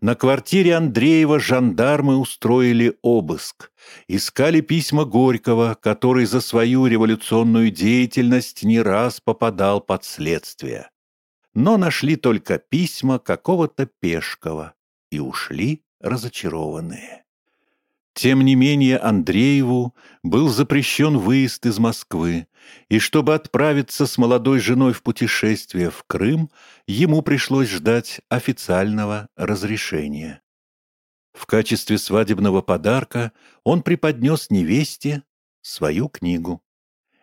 На квартире Андреева жандармы устроили обыск. Искали письма Горького, который за свою революционную деятельность не раз попадал под следствие. Но нашли только письма какого-то Пешкова и ушли разочарованные. Тем не менее Андрееву был запрещен выезд из Москвы, и чтобы отправиться с молодой женой в путешествие в Крым, ему пришлось ждать официального разрешения. В качестве свадебного подарка он преподнес невесте свою книгу.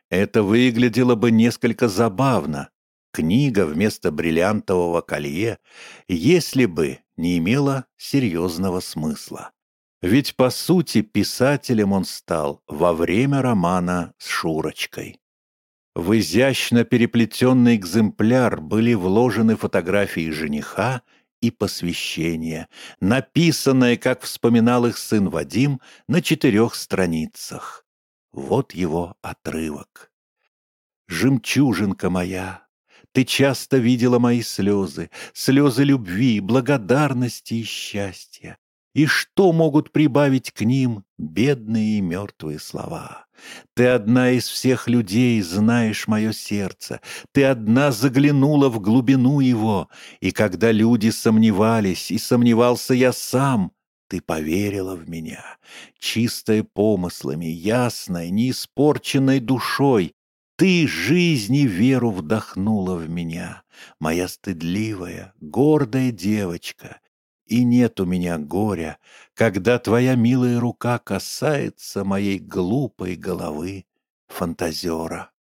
Это выглядело бы несколько забавно, книга вместо бриллиантового колье, если бы не имела серьезного смысла. Ведь, по сути, писателем он стал во время романа с Шурочкой. В изящно переплетенный экземпляр были вложены фотографии жениха и посвящение, написанное, как вспоминал их сын Вадим, на четырех страницах. Вот его отрывок. «Жемчужинка моя, ты часто видела мои слезы, слезы любви, благодарности и счастья. И что могут прибавить к ним бедные и мертвые слова? Ты одна из всех людей знаешь мое сердце, Ты одна заглянула в глубину его, И когда люди сомневались, и сомневался я сам, Ты поверила в меня, чистая помыслами, ясной, неиспорченной душой, ты жизнь и веру вдохнула в меня, Моя стыдливая, гордая девочка, и нет у меня горя, когда твоя милая рука касается моей глупой головы фантазера.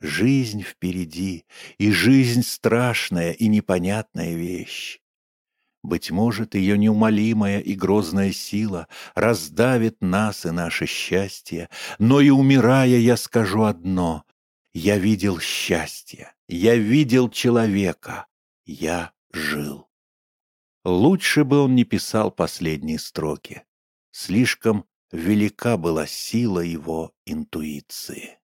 Жизнь впереди, и жизнь страшная и непонятная вещь. Быть может, ее неумолимая и грозная сила раздавит нас и наше счастье, но и умирая я скажу одно — я видел счастье, я видел человека, я жил. Лучше бы он не писал последние строки. Слишком велика была сила его интуиции.